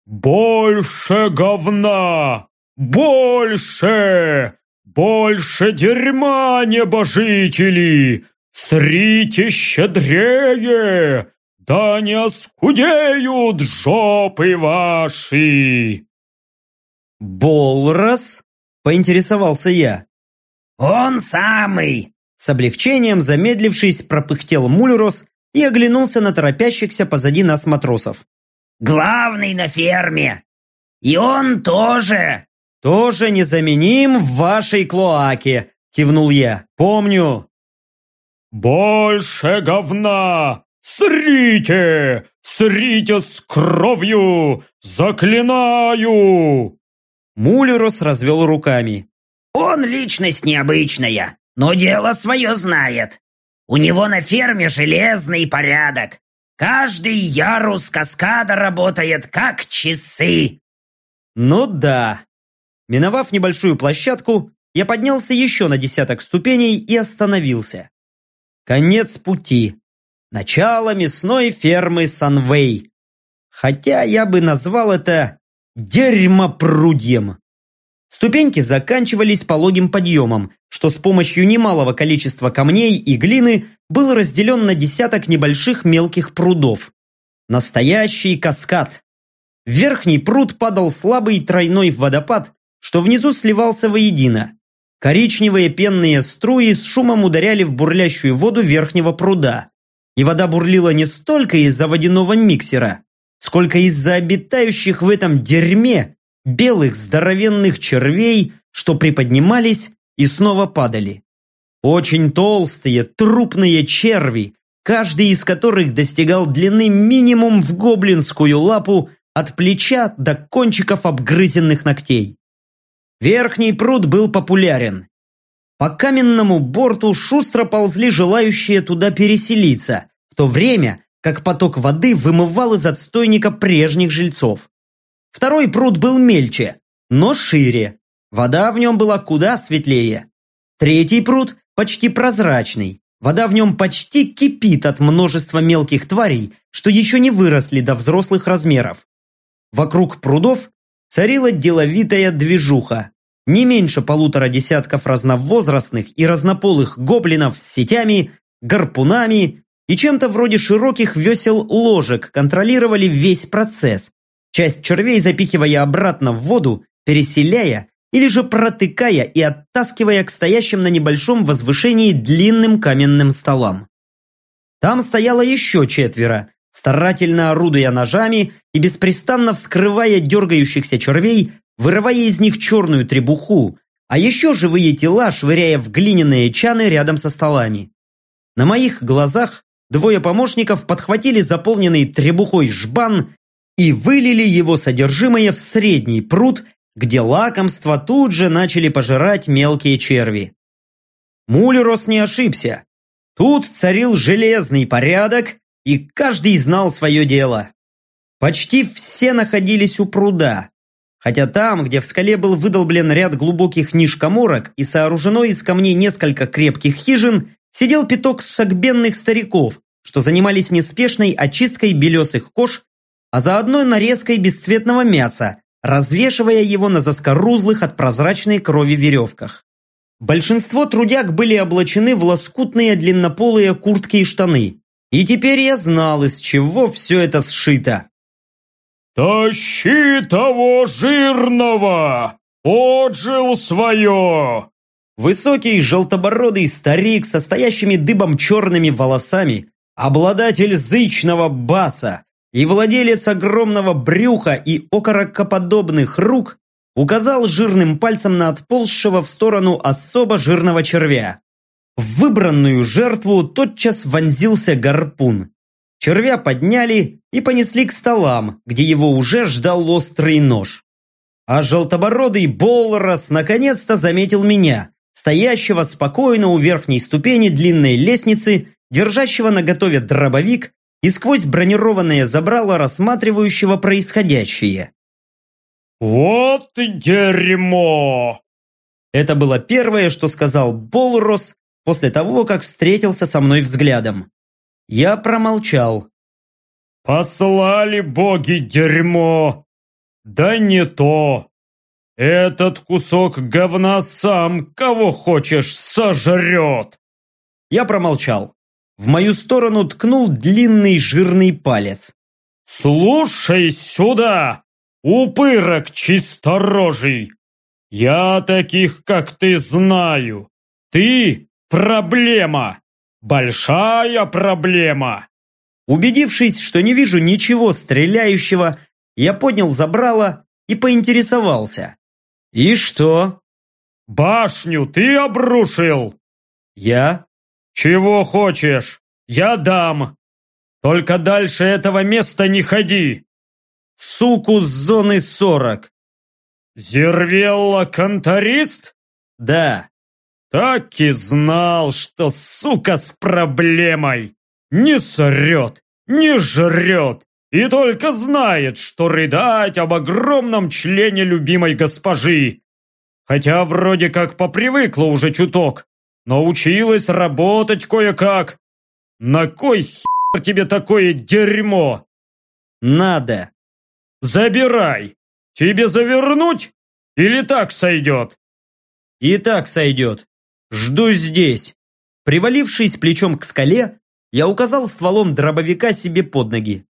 «Больше говна! Больше! Больше дерьма, небожители! Срите щедрее! Да не оскудеют жопы ваши!» «Болрос?» – поинтересовался я. «Он самый!» С облегчением замедлившись, пропыхтел Мулерос и оглянулся на торопящихся позади нас матросов. «Главный на ферме! И он тоже!» «Тоже незаменим в вашей клоаке!» – кивнул я. «Помню!» «Больше говна! Срите! Срите с кровью! Заклинаю!» Мулерос развел руками. «Он личность необычная, но дело свое знает. У него на ферме железный порядок. Каждый ярус каскада работает как часы. Ну да. Миновав небольшую площадку, я поднялся еще на десяток ступеней и остановился. Конец пути. Начало мясной фермы Санвей. Хотя я бы назвал это дерьмопрудьем. Ступеньки заканчивались пологим подъемом, что с помощью немалого количества камней и глины был разделен на десяток небольших мелких прудов. Настоящий каскад. В верхний пруд падал слабый тройной водопад, что внизу сливался воедино. Коричневые пенные струи с шумом ударяли в бурлящую воду верхнего пруда. И вода бурлила не столько из-за водяного миксера, сколько из-за обитающих в этом дерьме белых здоровенных червей, что приподнимались и снова падали. Очень толстые, трупные черви, каждый из которых достигал длины минимум в гоблинскую лапу от плеча до кончиков обгрызенных ногтей. Верхний пруд был популярен. По каменному борту шустро ползли желающие туда переселиться, в то время как поток воды вымывал из отстойника прежних жильцов. Второй пруд был мельче, но шире. Вода в нем была куда светлее. Третий пруд почти прозрачный. Вода в нем почти кипит от множества мелких тварей, что еще не выросли до взрослых размеров. Вокруг прудов царила деловитая движуха. Не меньше полутора десятков разновозрастных и разнополых гоблинов с сетями, гарпунами и чем-то вроде широких весел ложек контролировали весь процесс, часть червей запихивая обратно в воду, переселяя или же протыкая и оттаскивая к стоящим на небольшом возвышении длинным каменным столам. Там стояло еще четверо, старательно орудуя ножами и беспрестанно вскрывая дергающихся червей, вырывая из них черную требуху, а еще живые тела швыряя в глиняные чаны рядом со столами. На моих глазах двое помощников подхватили заполненный требухой жбан и вылили его содержимое в средний пруд, где лакомства тут же начали пожирать мелкие черви. Мулерос не ошибся. Тут царил железный порядок, и каждый знал свое дело. Почти все находились у пруда, хотя там, где в скале был выдолблен ряд глубоких ниш-коморок и сооружено из камней несколько крепких хижин, сидел пяток согбенных стариков, что занимались неспешной очисткой белесых кож а заодно нарезкой бесцветного мяса, развешивая его на заскорузлых от прозрачной крови веревках. Большинство трудяг были облачены в лоскутные длиннополые куртки и штаны. И теперь я знал, из чего все это сшито. «Тащи того жирного! Отжил свое!» Высокий желтобородый старик со стоящими дыбом черными волосами, обладатель зычного баса и владелец огромного брюха и окорокоподобных рук, указал жирным пальцем на отползшего в сторону особо жирного червя. В выбранную жертву тотчас вонзился гарпун. Червя подняли и понесли к столам, где его уже ждал острый нож. А желтобородый Болрос наконец-то заметил меня, стоящего спокойно у верхней ступени длинной лестницы, держащего наготове дробовик и сквозь бронированное забрало рассматривающего происходящее. «Вот дерьмо!» Это было первое, что сказал Болрос после того, как встретился со мной взглядом. Я промолчал. «Послали боги дерьмо! Да не то! Этот кусок говна сам, кого хочешь, сожрет!» Я промолчал. В мою сторону ткнул длинный жирный палец. «Слушай сюда, упырок чисторожий! Я таких, как ты, знаю! Ты – проблема! Большая проблема!» Убедившись, что не вижу ничего стреляющего, я поднял забрало и поинтересовался. «И что?» «Башню ты обрушил?» «Я?» «Чего хочешь? Я дам. Только дальше этого места не ходи!» «Суку с зоны 40!» «Зервелла конторист?» «Да». «Так и знал, что сука с проблемой! Не срет, не жрет, и только знает, что рыдать об огромном члене любимой госпожи. Хотя вроде как попривыкла уже чуток, Научилась работать кое-как. На кой хер тебе такое дерьмо? Надо. Забирай. Тебе завернуть? Или так сойдет? И так сойдет. Жду здесь. Привалившись плечом к скале, я указал стволом дробовика себе под ноги.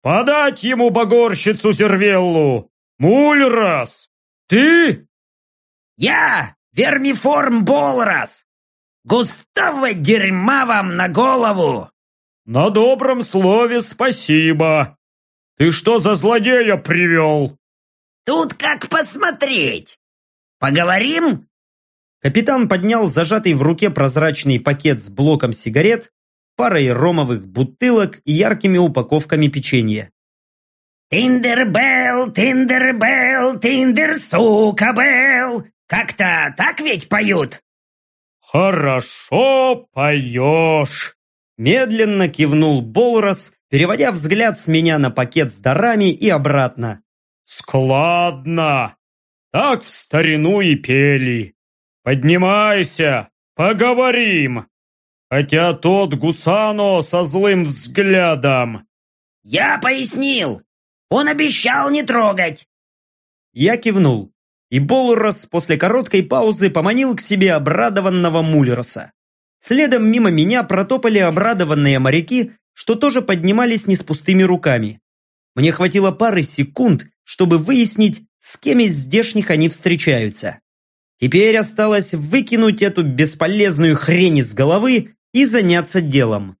«Подать ему багорщицу Сервеллу! Мульрас! Ты?» «Я! Вермиформ Болрас! Густава дерьма вам на голову!» «На добром слове спасибо! Ты что за злодея привел?» «Тут как посмотреть! Поговорим?» Капитан поднял зажатый в руке прозрачный пакет с блоком сигарет, парой ромовых бутылок и яркими упаковками печенья. «Jingle bell, jingle bell, jingle, сука, Белл! Как-то так ведь поют?» «Хорошо поешь!» Медленно кивнул Болрос, переводя взгляд с меня на пакет с дарами и обратно. «Складно! Так в старину и пели. Поднимайся, поговорим!» Хотя тот Гусано со злым взглядом. «Я пояснил! Он обещал не трогать!» Я кивнул и Болурос после короткой паузы поманил к себе обрадованного Мулероса. Следом мимо меня протопали обрадованные моряки, что тоже поднимались не с пустыми руками. Мне хватило пары секунд, чтобы выяснить, с кем из здешних они встречаются. Теперь осталось выкинуть эту бесполезную хрень из головы и заняться делом.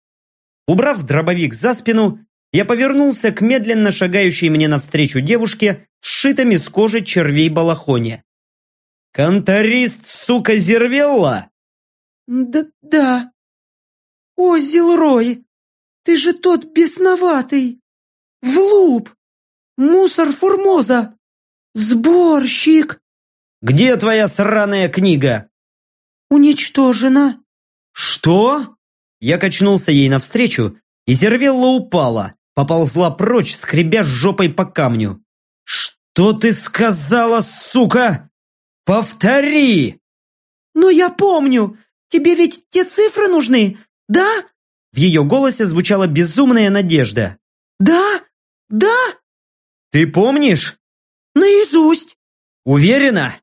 Убрав дробовик за спину, я повернулся к медленно шагающей мне навстречу девушке в сшитом из кожи червей балахоне. «Конторист, сука, Зервелла?» «Да, да. О, Зилрой, ты же тот бесноватый! Влуп! Мусор Формоза! Сборщик!» «Где твоя сраная книга?» «Уничтожена». «Что?» Я качнулся ей навстречу, и Зервелла упала, поползла прочь, скребя жопой по камню. «Что ты сказала, сука? Повтори!» «Но я помню! Тебе ведь те цифры нужны, да?» В ее голосе звучала безумная надежда. «Да? Да, Ты помнишь? наизусть. Уверена?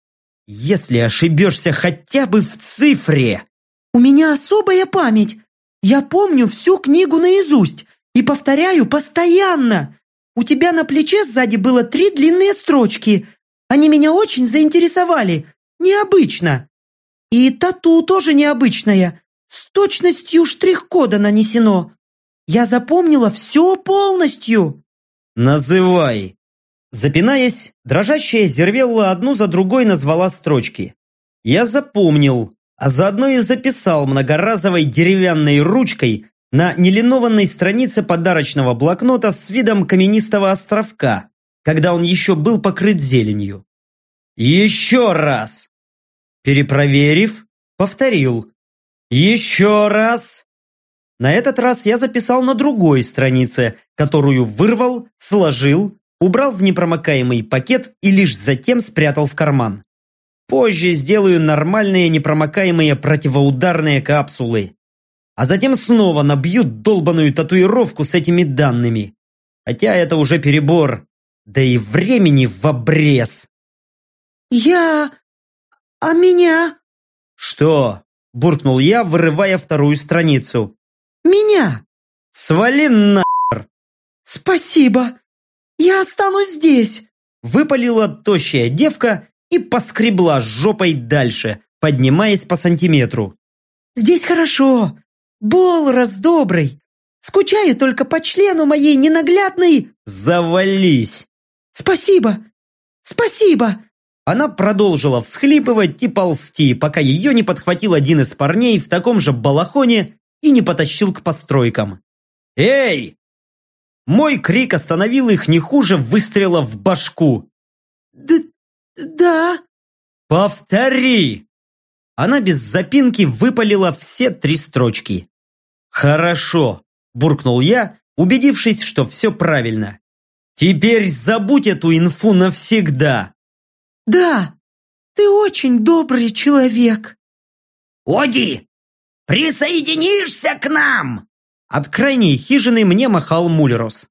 Если ошибешься хотя бы в цифре. У меня особая память. Я помню всю книгу наизусть и повторяю постоянно. У тебя на плече сзади было три длинные строчки. Они меня очень заинтересовали. Необычно. И тату тоже необычное. С точностью штрих-кода нанесено. Я запомнила все полностью. Называй. Запинаясь, дрожащая Зервелла одну за другой назвала строчки. Я запомнил, а заодно и записал многоразовой деревянной ручкой на нелинованной странице подарочного блокнота с видом каменистого островка, когда он еще был покрыт зеленью. Еще раз. Перепроверив, повторил. Еще раз. На этот раз я записал на другой странице, которую вырвал, сложил, убрал в непромокаемый пакет и лишь затем спрятал в карман. Позже сделаю нормальные непромокаемые противоударные капсулы. А затем снова набью долбаную татуировку с этими данными. Хотя это уже перебор. Да и времени в обрез. Я... А меня? Что? Буркнул я, вырывая вторую страницу. Меня. Свали на... Спасибо. Я останусь здесь. Выпалила тощая девка и поскребла жопой дальше, поднимаясь по сантиметру. Здесь хорошо. Бол раз добрый. Скучаю только по члену моей ненаглядной... Завались! Спасибо. Спасибо. Она продолжила всхлипывать и ползти, пока ее не подхватил один из парней в таком же балахоне и не потащил к постройкам. «Эй!» Мой крик остановил их не хуже выстрела в башку. Д да. «Повтори!» Она без запинки выпалила все три строчки. «Хорошо», – буркнул я, убедившись, что все правильно. «Теперь забудь эту инфу навсегда!» Да. Ты очень добрый человек. Оди, присоединишься к нам? От крайней хижины мне махал Мулерос.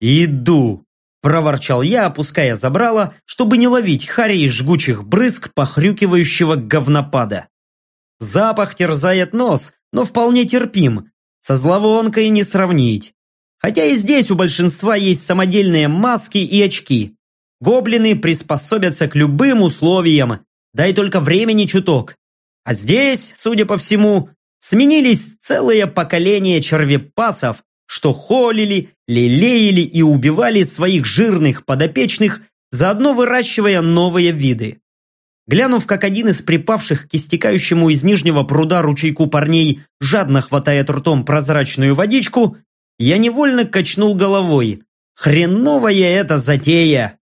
«Иду!» – проворчал я, опуская забрало, чтобы не ловить харей жгучих брызг похрюкивающего говнопада. Запах терзает нос, но вполне терпим, со зловонкой не сравнить. Хотя и здесь у большинства есть самодельные маски и очки. Гоблины приспособятся к любым условиям, дай только времени чуток. А здесь, судя по всему, сменились целые поколения червепасов, что холили, лелеяли и убивали своих жирных подопечных, заодно выращивая новые виды. Глянув, как один из припавших к истекающему из нижнего пруда ручейку парней жадно хватает ртом прозрачную водичку, я невольно качнул головой. Хреновая эта затея!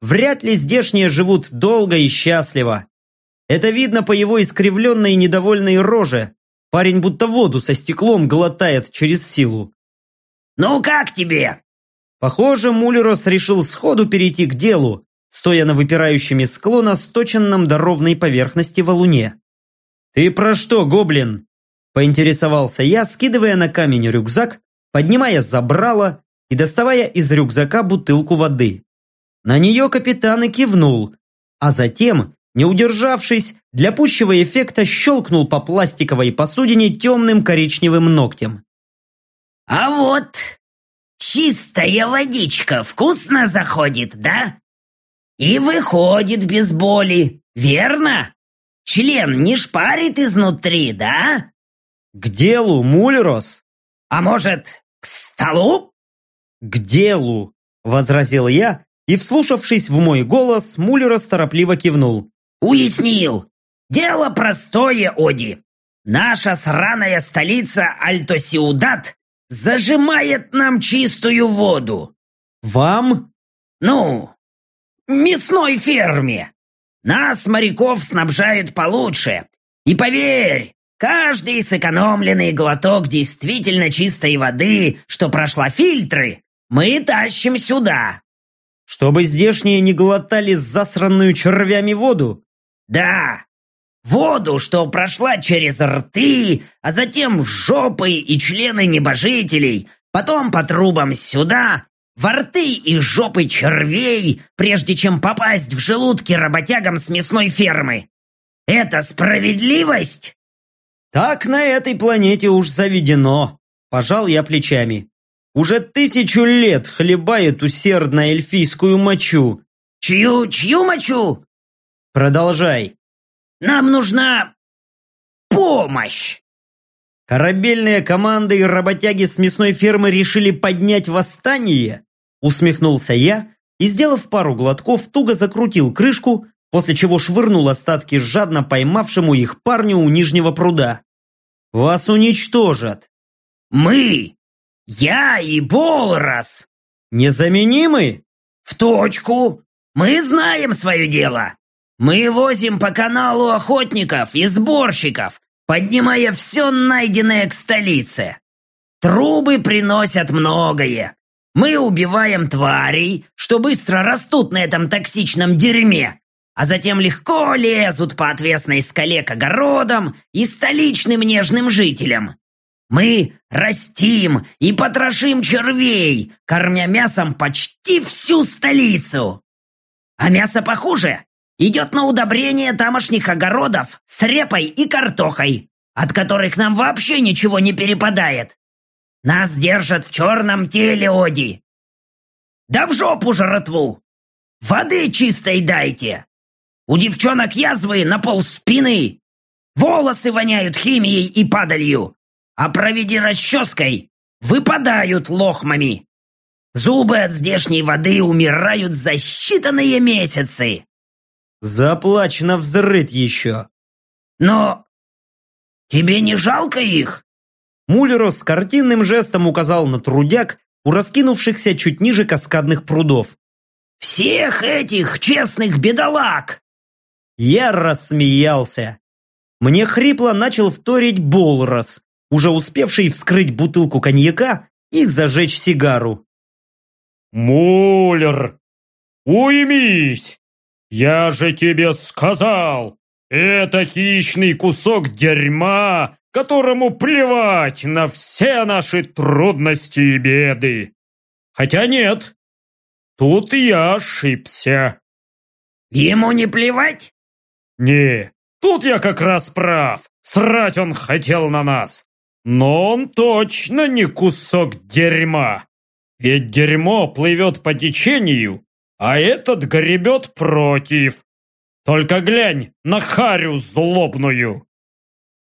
Вряд ли здешние живут долго и счастливо. Это видно по его искривленной недовольной роже. Парень будто воду со стеклом глотает через силу. Ну как тебе? Похоже, Мулерос решил сходу перейти к делу, стоя на выпирающем из склона сточенном до ровной поверхности валуне. «Ты про что, гоблин?» – поинтересовался я, скидывая на камень рюкзак, поднимая забрало и доставая из рюкзака бутылку воды. На нее капитан и кивнул, а затем, не удержавшись, для пущего эффекта щелкнул по пластиковой посудине темным коричневым ногтем. А вот, чистая водичка вкусно заходит, да? И выходит без боли, верно? Член не шпарит изнутри, да? «К делу, Мулерос!» А может, к столу? «К делу!» – возразил я, и, вслушавшись в мой голос, Мулерос торопливо кивнул. Уяснил. Дело простое, Оди. Наша сраная столица Альтосиудат зажимает нам чистую воду. «Вам?» Ну, мясной ферме. Нас, моряков, снабжают получше. И поверь, каждый сэкономленный глоток действительно чистой воды, что прошла фильтры, мы тащим сюда. Чтобы здешние не глотали засранную червями воду? Да, воду, что прошла через рты, а затем жопы и члены небожителей, потом по трубам сюда, во рты и жопы червей, прежде чем попасть в желудки работягам с мясной фермы. Это справедливость? Так на этой планете уж заведено. Пожал я плечами. Уже тысячу лет хлебает усердно эльфийскую мочу. Чью, чью мочу? Продолжай. Нам нужна помощь. Корабельные команды и работяги с мясной фермы решили поднять восстание? Усмехнулся я и, сделав пару глотков, туго закрутил крышку, после чего швырнул остатки жадно поймавшему их парню у нижнего пруда. «Вас уничтожат!» «Мы! Я и Болрос!» «Незаменимы?» «В точку! Мы знаем свое дело! Мы возим по каналу охотников и сборщиков, поднимая все найденное к столице. Трубы приносят многое. Мы убиваем тварей, что быстро растут на этом токсичном дерьме, а затем легко лезут по отвесной скале к огородам и столичным нежным жителям. Мы растим и потрошим червей, кормя мясом почти всю столицу. А мясо похуже идет на удобрение тамошних огородов с репой и картохой, от которых нам вообще ничего не перепадает. Нас держат в черном теле, Оди. Да в жопу жратву! Воды чистой дайте! У девчонок язвы на пол спины. Волосы воняют химией и падалью, а проведи расческой, выпадают лохмами. Зубы от здешней воды умирают за считанные месяцы. Заплачь на взрыт еще. Но тебе не жалко их? Мулерос с картинным жестом указал на трудяг у раскинувшихся чуть ниже каскадных прудов. «Всех этих честных бедолаг!» Я рассмеялся. Мне хрипло начал вторить Болрос, уже успевший вскрыть бутылку коньяка и зажечь сигару. «Муллер, уймись! Я же тебе сказал, это хищный кусок дерьма, которому плевать на все наши трудности и беды. Хотя нет, тут я ошибся. Ему не плевать? Не, тут я как раз прав. Срать он хотел на нас. Но он точно не кусок дерьма. Ведь дерьмо плывет по течению, а этот гребет против. Только глянь на харю злобную.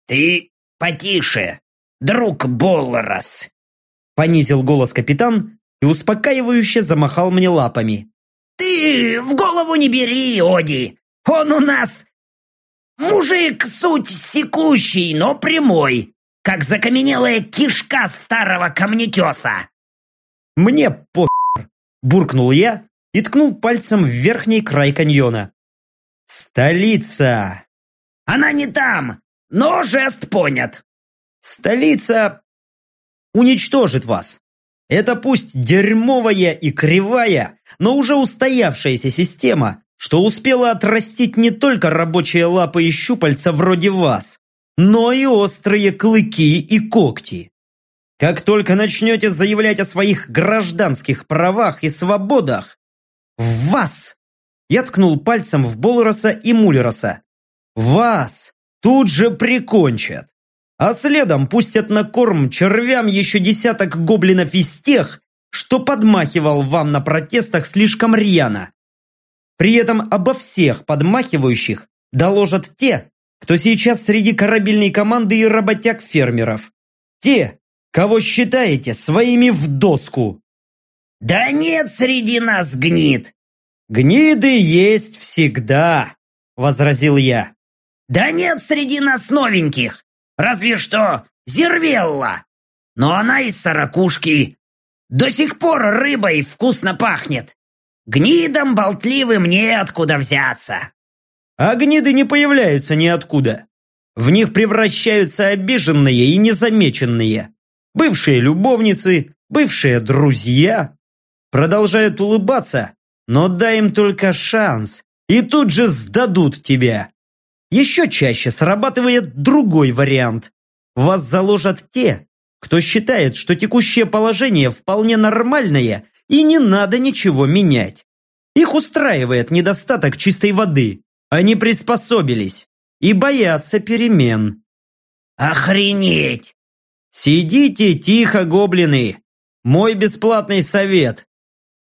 Ты потише, друг Болларас. Понизил голос капитан и успокаивающе замахал мне лапами. Ты в голову не бери, Оди. Он у нас мужик суть секущий, но прямой, как закаменелая кишка старого камнетеса. Мне по буркнул я и ткнул пальцем в верхний край каньона. Столица! Она не там, но жест понят. Столица уничтожит вас. Это пусть дерьмовая и кривая, но уже устоявшаяся система, что успела отрастить не только рабочие лапы и щупальца вроде вас, но и острые клыки и когти. Как только начнете заявлять о своих гражданских правах и свободах, в вас, я ткнул пальцем в Болроса и Мулероса, вас тут же прикончат. А следом пустят на корм червям еще десяток гоблинов из тех, что подмахивал вам на протестах слишком рьяно. При этом обо всех подмахивающих доложат те, кто сейчас среди корабельной команды и работяг-фермеров. Те, кого считаете своими в доску. Да нет среди нас гнид. Гниды есть всегда, возразил я. Да нет среди нас новеньких. Разве что Зервелла. Но она из сорокушки. До сих пор рыбой вкусно пахнет. Гнидом болтливым неоткуда взяться. А гниды не появляются ниоткуда. В них превращаются обиженные и незамеченные. Бывшие любовницы, бывшие друзья. Продолжают улыбаться, но дай им только шанс, и тут же сдадут тебя. Еще чаще срабатывает другой вариант. Вас заложат те, кто считает, что текущее положение вполне нормальное и не надо ничего менять. Их устраивает недостаток чистой воды. Они приспособились и боятся перемен. Охренеть! Сидите тихо, гоблины. Мой бесплатный совет.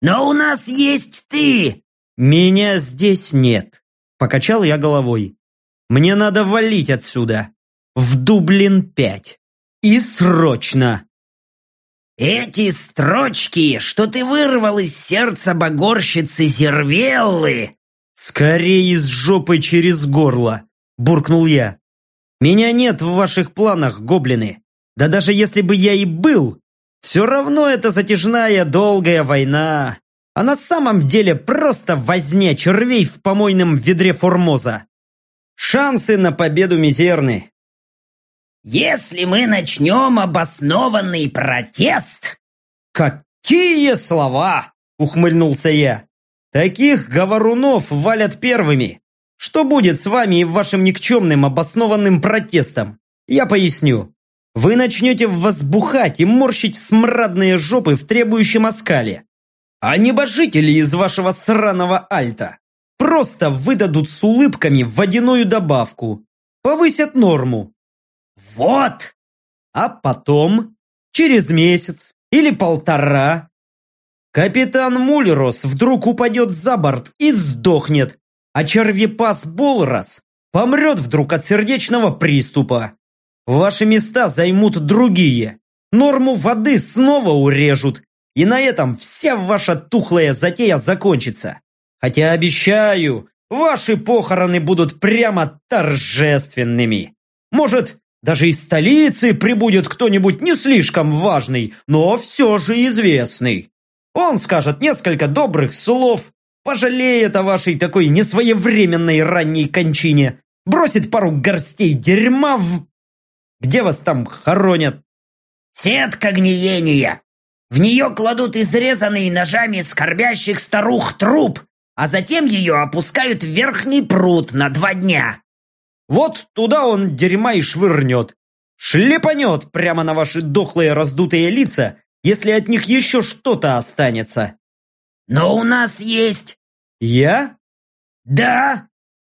Но у нас есть ты! Меня здесь нет. Покачал я головой. Мне надо валить отсюда. В Дублин-5. И срочно. Эти строчки, что ты вырвал из сердца богорщицы Зервеллы, Скорее из жопы через горло, буркнул я. Меня нет в ваших планах, гоблины. Да даже если бы я и был, все равно это затяжная долгая война. А на самом деле просто возня червей в помойном ведре Формоза. Шансы на победу мизерны. Если мы начнем обоснованный протест... Какие слова! Ухмыльнулся я. Таких говорунов валят первыми. Что будет с вами и вашим никчемным обоснованным протестом? Я поясню. Вы начнете возбухать и морщить смрадные жопы в требующем оскале. А небожители из вашего сраного альта просто выдадут с улыбками водяную добавку. Повысят норму. Вот! А потом, через месяц или полтора, капитан Мульрос вдруг упадет за борт и сдохнет, а червепас Болрас помрет вдруг от сердечного приступа. Ваши места займут другие. Норму воды снова урежут, и на этом вся ваша тухлая затея закончится. Хотя обещаю, ваши похороны будут прямо торжественными. Может, даже из столицы прибудет кто-нибудь не слишком важный, но все же известный. Он скажет несколько добрых слов, пожалеет о вашей такой несвоевременной ранней кончине, бросит пару горстей дерьма в... Где вас там хоронят? Сетка гниения. В нее кладут изрезанный ножами скорбящих старух труп, а затем ее опускают в верхний пруд на два дня. Вот туда он дерьма и швырнет. Шлепанет прямо на ваши дохлые раздутые лица, если от них еще что-то останется. Но у нас есть... Я? Да,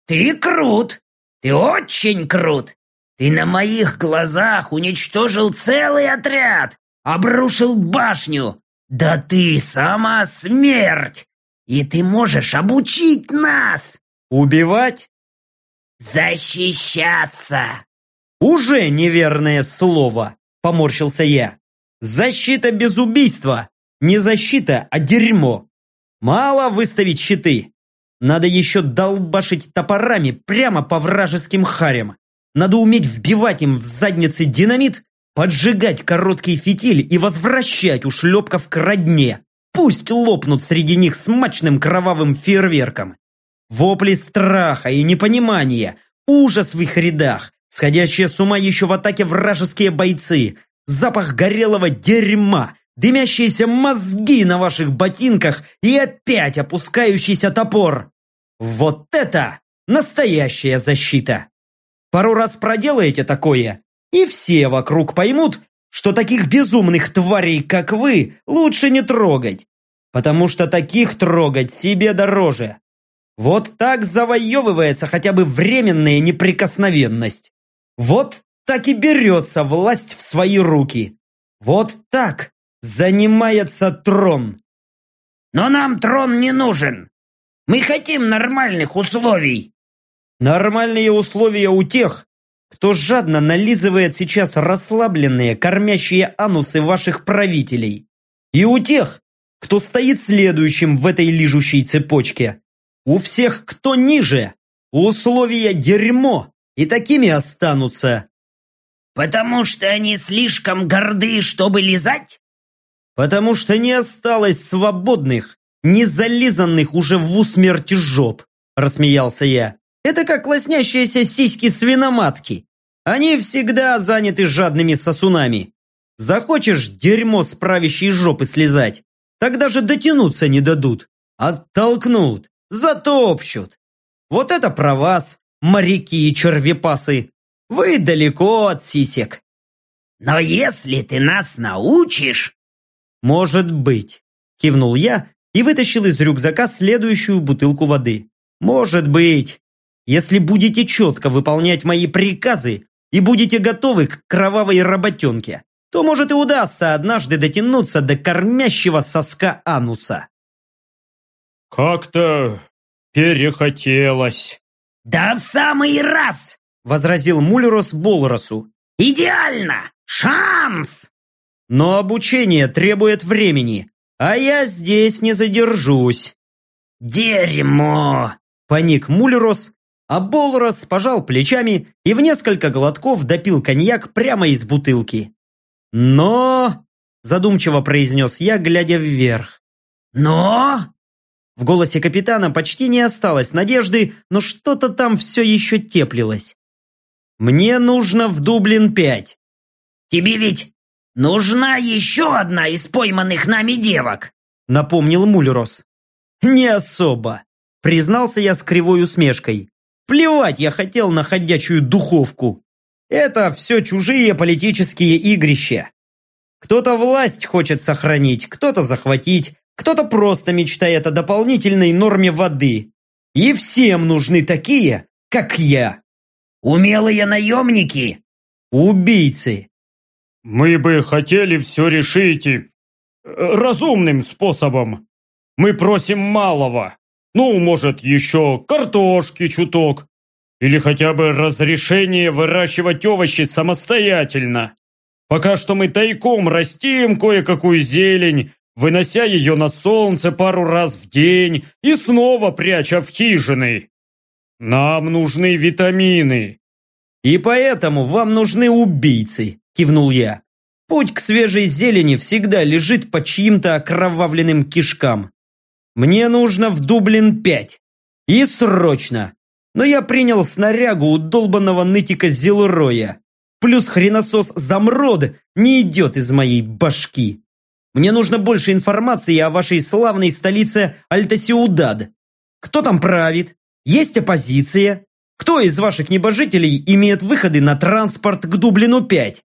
ты крут. Ты очень крут. Ты на моих глазах уничтожил целый отряд, обрушил башню. Да ты сама смерть. И ты можешь обучить нас. Убивать? «Защищаться!» «Уже неверное слово!» – поморщился я. «Защита без убийства! Не защита, а дерьмо! Мало выставить щиты! Надо еще долбашить топорами прямо по вражеским харям! Надо уметь вбивать им в задницы динамит, поджигать короткий фитиль и возвращать ушлепков к родне! Пусть лопнут среди них смачным кровавым фейерверком! Вопли страха и непонимания, ужас в их рядах, сходящие с ума еще в атаке вражеские бойцы, запах горелого дерьма, дымящиеся мозги на ваших ботинках и опять опускающийся топор. Вот это настоящая защита! Пару раз проделаете такое, и все вокруг поймут, что таких безумных тварей, как вы, лучше не трогать, потому что таких трогать себе дороже. Вот так завоевывается хотя бы временная неприкосновенность. Вот так и берется власть в свои руки. Вот так занимается трон. Но нам трон не нужен. Мы хотим нормальных условий. Нормальные условия у тех, кто жадно нализывает сейчас расслабленные, кормящие анусы ваших правителей. И у тех, кто стоит следующим в этой лижущей цепочке. У всех, кто ниже, условия дерьмо, и такими останутся. Потому что они слишком горды, чтобы лизать? Потому что не осталось свободных, не зализанных уже в усмерти жоп, рассмеялся я. Это как лоснящиеся сиськи свиноматки. Они всегда заняты жадными сосунами. Захочешь дерьмо с правящей жопы слезать, тогда же дотянуться не дадут. Оттолкнут, затопчут. Вот это про вас, моряки и червепасы. Вы далеко от сисек. Но если ты нас научишь... Может быть, кивнул я и вытащил из рюкзака следующую бутылку воды. Может быть, если будете четко выполнять мои приказы и будете готовы к кровавой работенке, то, может, и удастся однажды дотянуться до кормящего соска ануса. «Как-то перехотелось». «Да в самый раз!» – возразил Мулерос Болросу. «Идеально! Шанс!» «Но обучение требует времени, а я здесь не задержусь». «Дерьмо!» – паник Мулерос, а Болрос пожал плечами и в несколько глотков допил коньяк прямо из бутылки. «Но...» – задумчиво произнес я, глядя вверх. «Но...» В голосе капитана почти не осталось надежды, но что-то там все еще теплилось. «Мне нужно в Дублин-5». «Тебе ведь нужна еще одна из пойманных нами девок», напомнил Мулерос. «Не особо», признался я с кривой усмешкой. «Плевать я хотел на ходячую духовку. Это все чужие политические игрища. Кто-то власть хочет сохранить, кто-то захватить, кто-то просто мечтает о дополнительной норме воды. И всем нужны такие, как я. Умелые наемники? Убийцы. Мы бы хотели все решить и... разумным способом. Мы просим малого. Ну, может, еще картошки чуток. Или хотя бы разрешение выращивать овощи самостоятельно. Пока что мы тайком растим кое-какую зелень, вынося ее на солнце пару раз в день и снова пряча в хижины. Нам нужны витамины. И поэтому вам нужны убийцы, кивнул я. Путь к свежей зелени всегда лежит по чьим-то окровавленным кишкам. Мне нужно в Дублин-5. И срочно. Но я принял снарягу у долбанного нытика Зилроя. Плюс хреносос Замрод не идет из моей башки. Мне нужно больше информации о вашей славной столице Альтасиудад. Кто там правит? Есть оппозиция? Кто из ваших небожителей имеет выходы на транспорт к Дублину-5?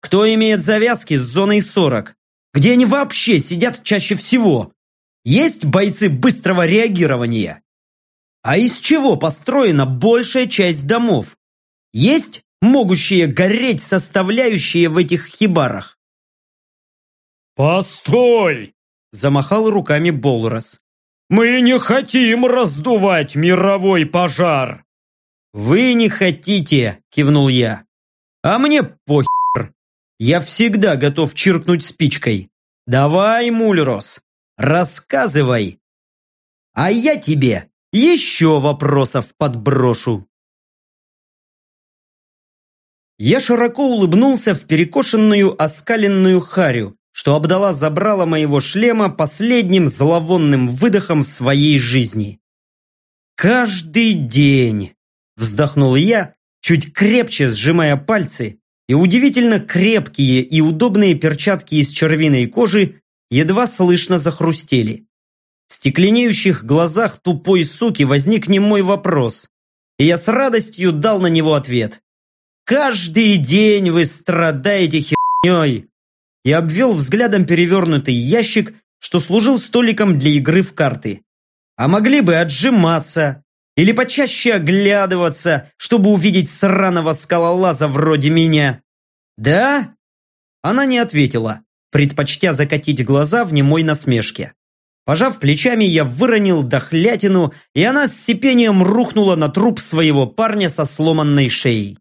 Кто имеет завязки с зоной 40? Где они вообще сидят чаще всего? Есть бойцы быстрого реагирования? А из чего построена большая часть домов? Есть могущие гореть составляющие в этих хибарах? «Постой!» – замахал руками Болрос. «Мы не хотим раздувать мировой пожар!» «Вы не хотите!» – кивнул я. «А мне похер! Я всегда готов чиркнуть спичкой! Давай, Мульрос, рассказывай! А я тебе еще вопросов подброшу!» Я широко улыбнулся в перекошенную оскаленную харю, что обдала забрала моего шлема последним зловонным выдохом в своей жизни. «Каждый день!» – вздохнул я, чуть крепче сжимая пальцы, и удивительно крепкие и удобные перчатки из червиной кожи едва слышно захрустели. В стекленеющих глазах тупой суки возник немой вопрос, и я с радостью дал на него ответ. «Каждый день вы страдаете херней, и обвел взглядом перевернутый ящик, что служил столиком для игры в карты. А могли бы отжиматься или почаще оглядываться, чтобы увидеть сраного скалолаза вроде меня. «Да?» Она не ответила, предпочтя закатить глаза в немой насмешке. Пожав плечами, я выронил дохлятину, и она с сипением рухнула на труп своего парня со сломанной шеей.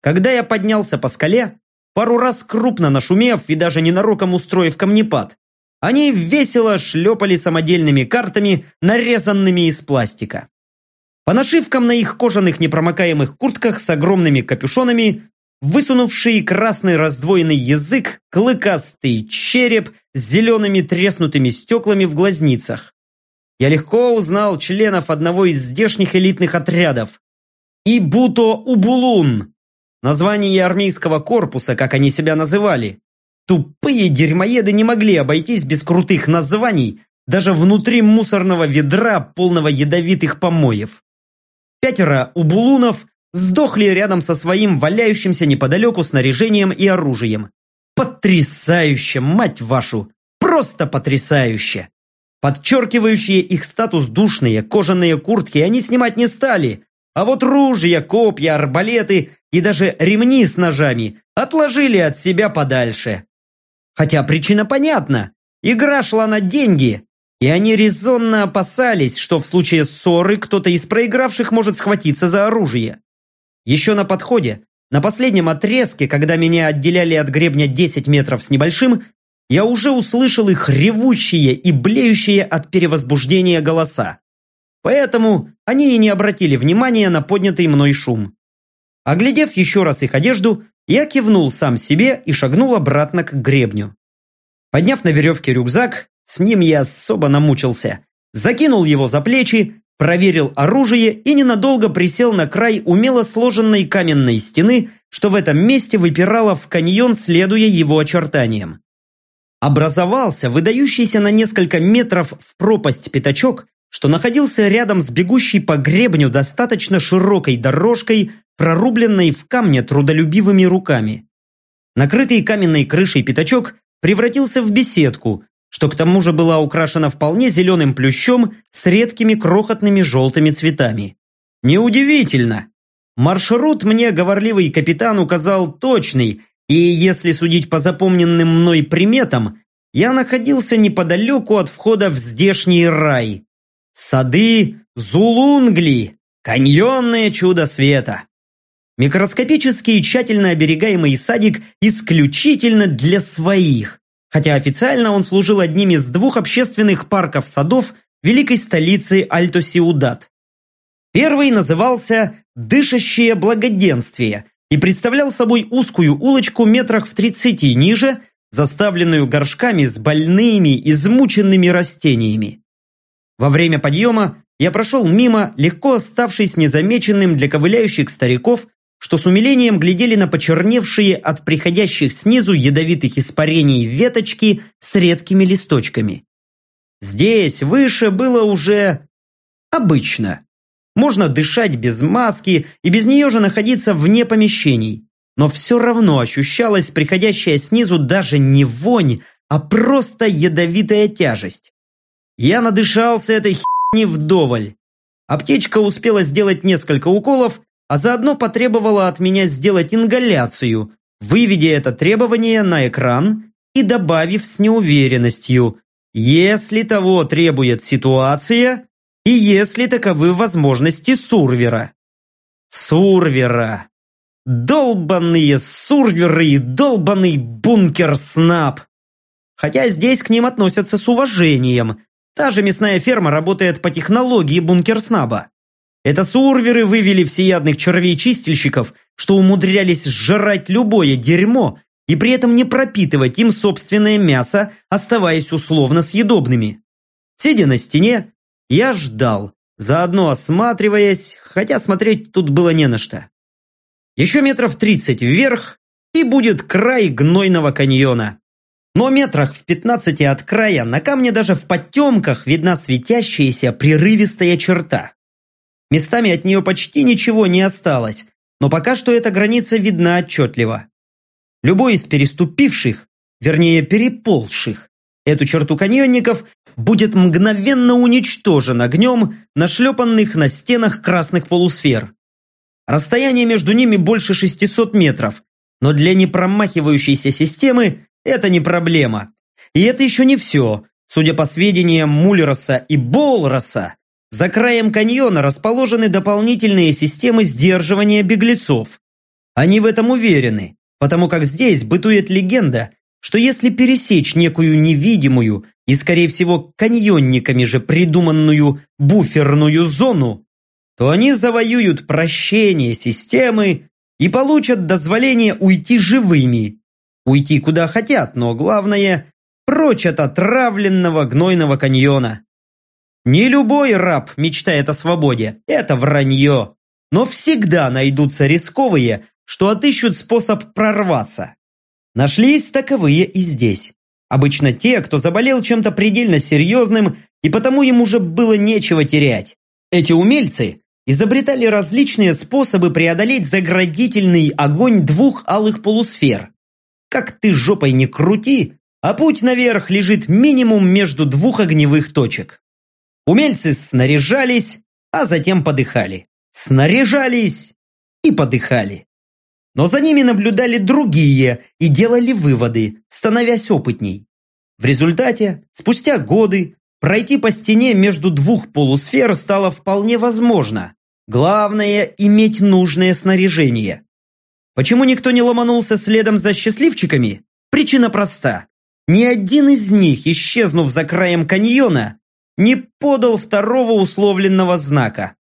Когда я поднялся по скале, пару раз крупно нашумев и даже ненароком устроив камнепад. Они весело шлепали самодельными картами, нарезанными из пластика. По нашивкам на их кожаных непромокаемых куртках с огромными капюшонами, высунувший красный раздвоенный язык, клыкастый череп с зелеными треснутыми стеклами в глазницах. Я легко узнал членов одного из здешних элитных отрядов. Ибуто Убулун, Название армейского корпуса, как они себя называли. Тупые дерьмоеды не могли обойтись без крутых названий даже внутри мусорного ведра, полного ядовитых помоев. Пятеро убулунов сдохли рядом со своим валяющимся неподалеку снаряжением и оружием. Потрясающе, мать вашу! Просто потрясающе. Подчеркивающие их статус душные кожаные куртки они снимать не стали, а вот ружья, копья, арбалеты и даже ремни с ножами отложили от себя подальше. Хотя причина понятна. Игра шла на деньги, и они резонно опасались, что в случае ссоры кто-то из проигравших может схватиться за оружие. Еще на подходе, на последнем отрезке, когда меня отделяли от гребня 10 метров с небольшим, я уже услышал их ревущие и блеющие от перевозбуждения голоса. Поэтому они и не обратили внимания на поднятый мной шум. Оглядев еще раз их одежду, я кивнул сам себе и шагнул обратно к гребню. Подняв на веревке рюкзак, с ним я особо намучился, закинул его за плечи, проверил оружие и ненадолго присел на край умело сложенной каменной стены, что в этом месте выпирало в каньон, следуя его очертаниям. Образовался выдающийся на несколько метров в пропасть пятачок, что находился рядом с бегущей по гребню достаточно широкой дорожкой, прорубленной в камне трудолюбивыми руками. Накрытый каменной крышей пятачок превратился в беседку, что к тому же была украшена вполне зеленым плющом с редкими крохотными желтыми цветами. Неудивительно. Маршрут мне говорливый капитан указал точный, и если судить по запомненным мной приметам, я находился неподалеку от входа в здешний рай. Сады Зулунгли, каньонное чудо света. Микроскопический тщательно оберегаемый садик исключительно для своих хотя официально он служил одним из двух общественных парков-садов великой столицы Альто-Сиудат. Первый назывался «Дышащее благоденствие» и представлял собой узкую улочку метрах в 30 ниже, заставленную горшками с больными, измученными растениями. Во время подъема я прошел мимо, легко оставшись незамеченным для ковыляющих стариков что с умилением глядели на почерневшие от приходящих снизу ядовитых испарений веточки с редкими листочками. Здесь, выше, было уже обычно. Можно дышать без маски и без нее же находиться вне помещений. Но все равно ощущалась приходящая снизу даже не вонь, а просто ядовитая тяжесть. Я надышался этой херни вдоволь. Аптечка успела сделать несколько уколов, а заодно потребовала от меня сделать ингаляцию, выведя это требование на экран и добавив с неуверенностью, если того требует ситуация и если таковы возможности Сурвера. Сурвера. Долбанные Сурверы и долбанный бункер-снап. Хотя здесь к ним относятся с уважением. Та же мясная ферма работает по технологии бункер-снаба. Это сурверы вывели всеядных червей-чистильщиков, что умудрялись сжирать любое дерьмо и при этом не пропитывать им собственное мясо, оставаясь условно съедобными. Сидя на стене, я ждал, заодно осматриваясь, хотя смотреть тут было не на что. Еще метров тридцать вверх, и будет край гнойного каньона. Но метрах в пятнадцати от края на камне даже в потемках видна светящаяся прерывистая черта. Местами от нее почти ничего не осталось, но пока что эта граница видна отчетливо. Любой из переступивших, вернее переползших, эту черту каньонников будет мгновенно уничтожен огнем, нашлепанных на стенах красных полусфер. Расстояние между ними больше 600 метров, но для непромахивающейся системы это не проблема. И это еще не все. Судя по сведениям Муллероса и Болроса, за краем каньона расположены дополнительные системы сдерживания беглецов. Они в этом уверены, потому как здесь бытует легенда, что если пересечь некую невидимую и, скорее всего, каньонниками же придуманную буферную зону, то они завоюют прощение системы и получат дозволение уйти живыми. Уйти куда хотят, но главное – прочь от отравленного гнойного каньона. Не любой раб мечтает о свободе, это вранье. Но всегда найдутся рисковые, что отыщут способ прорваться. Нашлись таковые и здесь. Обычно те, кто заболел чем-то предельно серьезным, и потому им уже было нечего терять. Эти умельцы изобретали различные способы преодолеть заградительный огонь двух алых полусфер. Как ты жопой не крути, а путь наверх лежит минимум между двух огневых точек. Умельцы снаряжались, а затем подыхали. Снаряжались и подыхали. Но за ними наблюдали другие и делали выводы, становясь опытней. В результате, спустя годы, пройти по стене между двух полусфер стало вполне возможно. Главное – иметь нужное снаряжение. Почему никто не ломанулся следом за счастливчиками? Причина проста. Ни один из них, исчезнув за краем каньона, не подал второго условленного знака.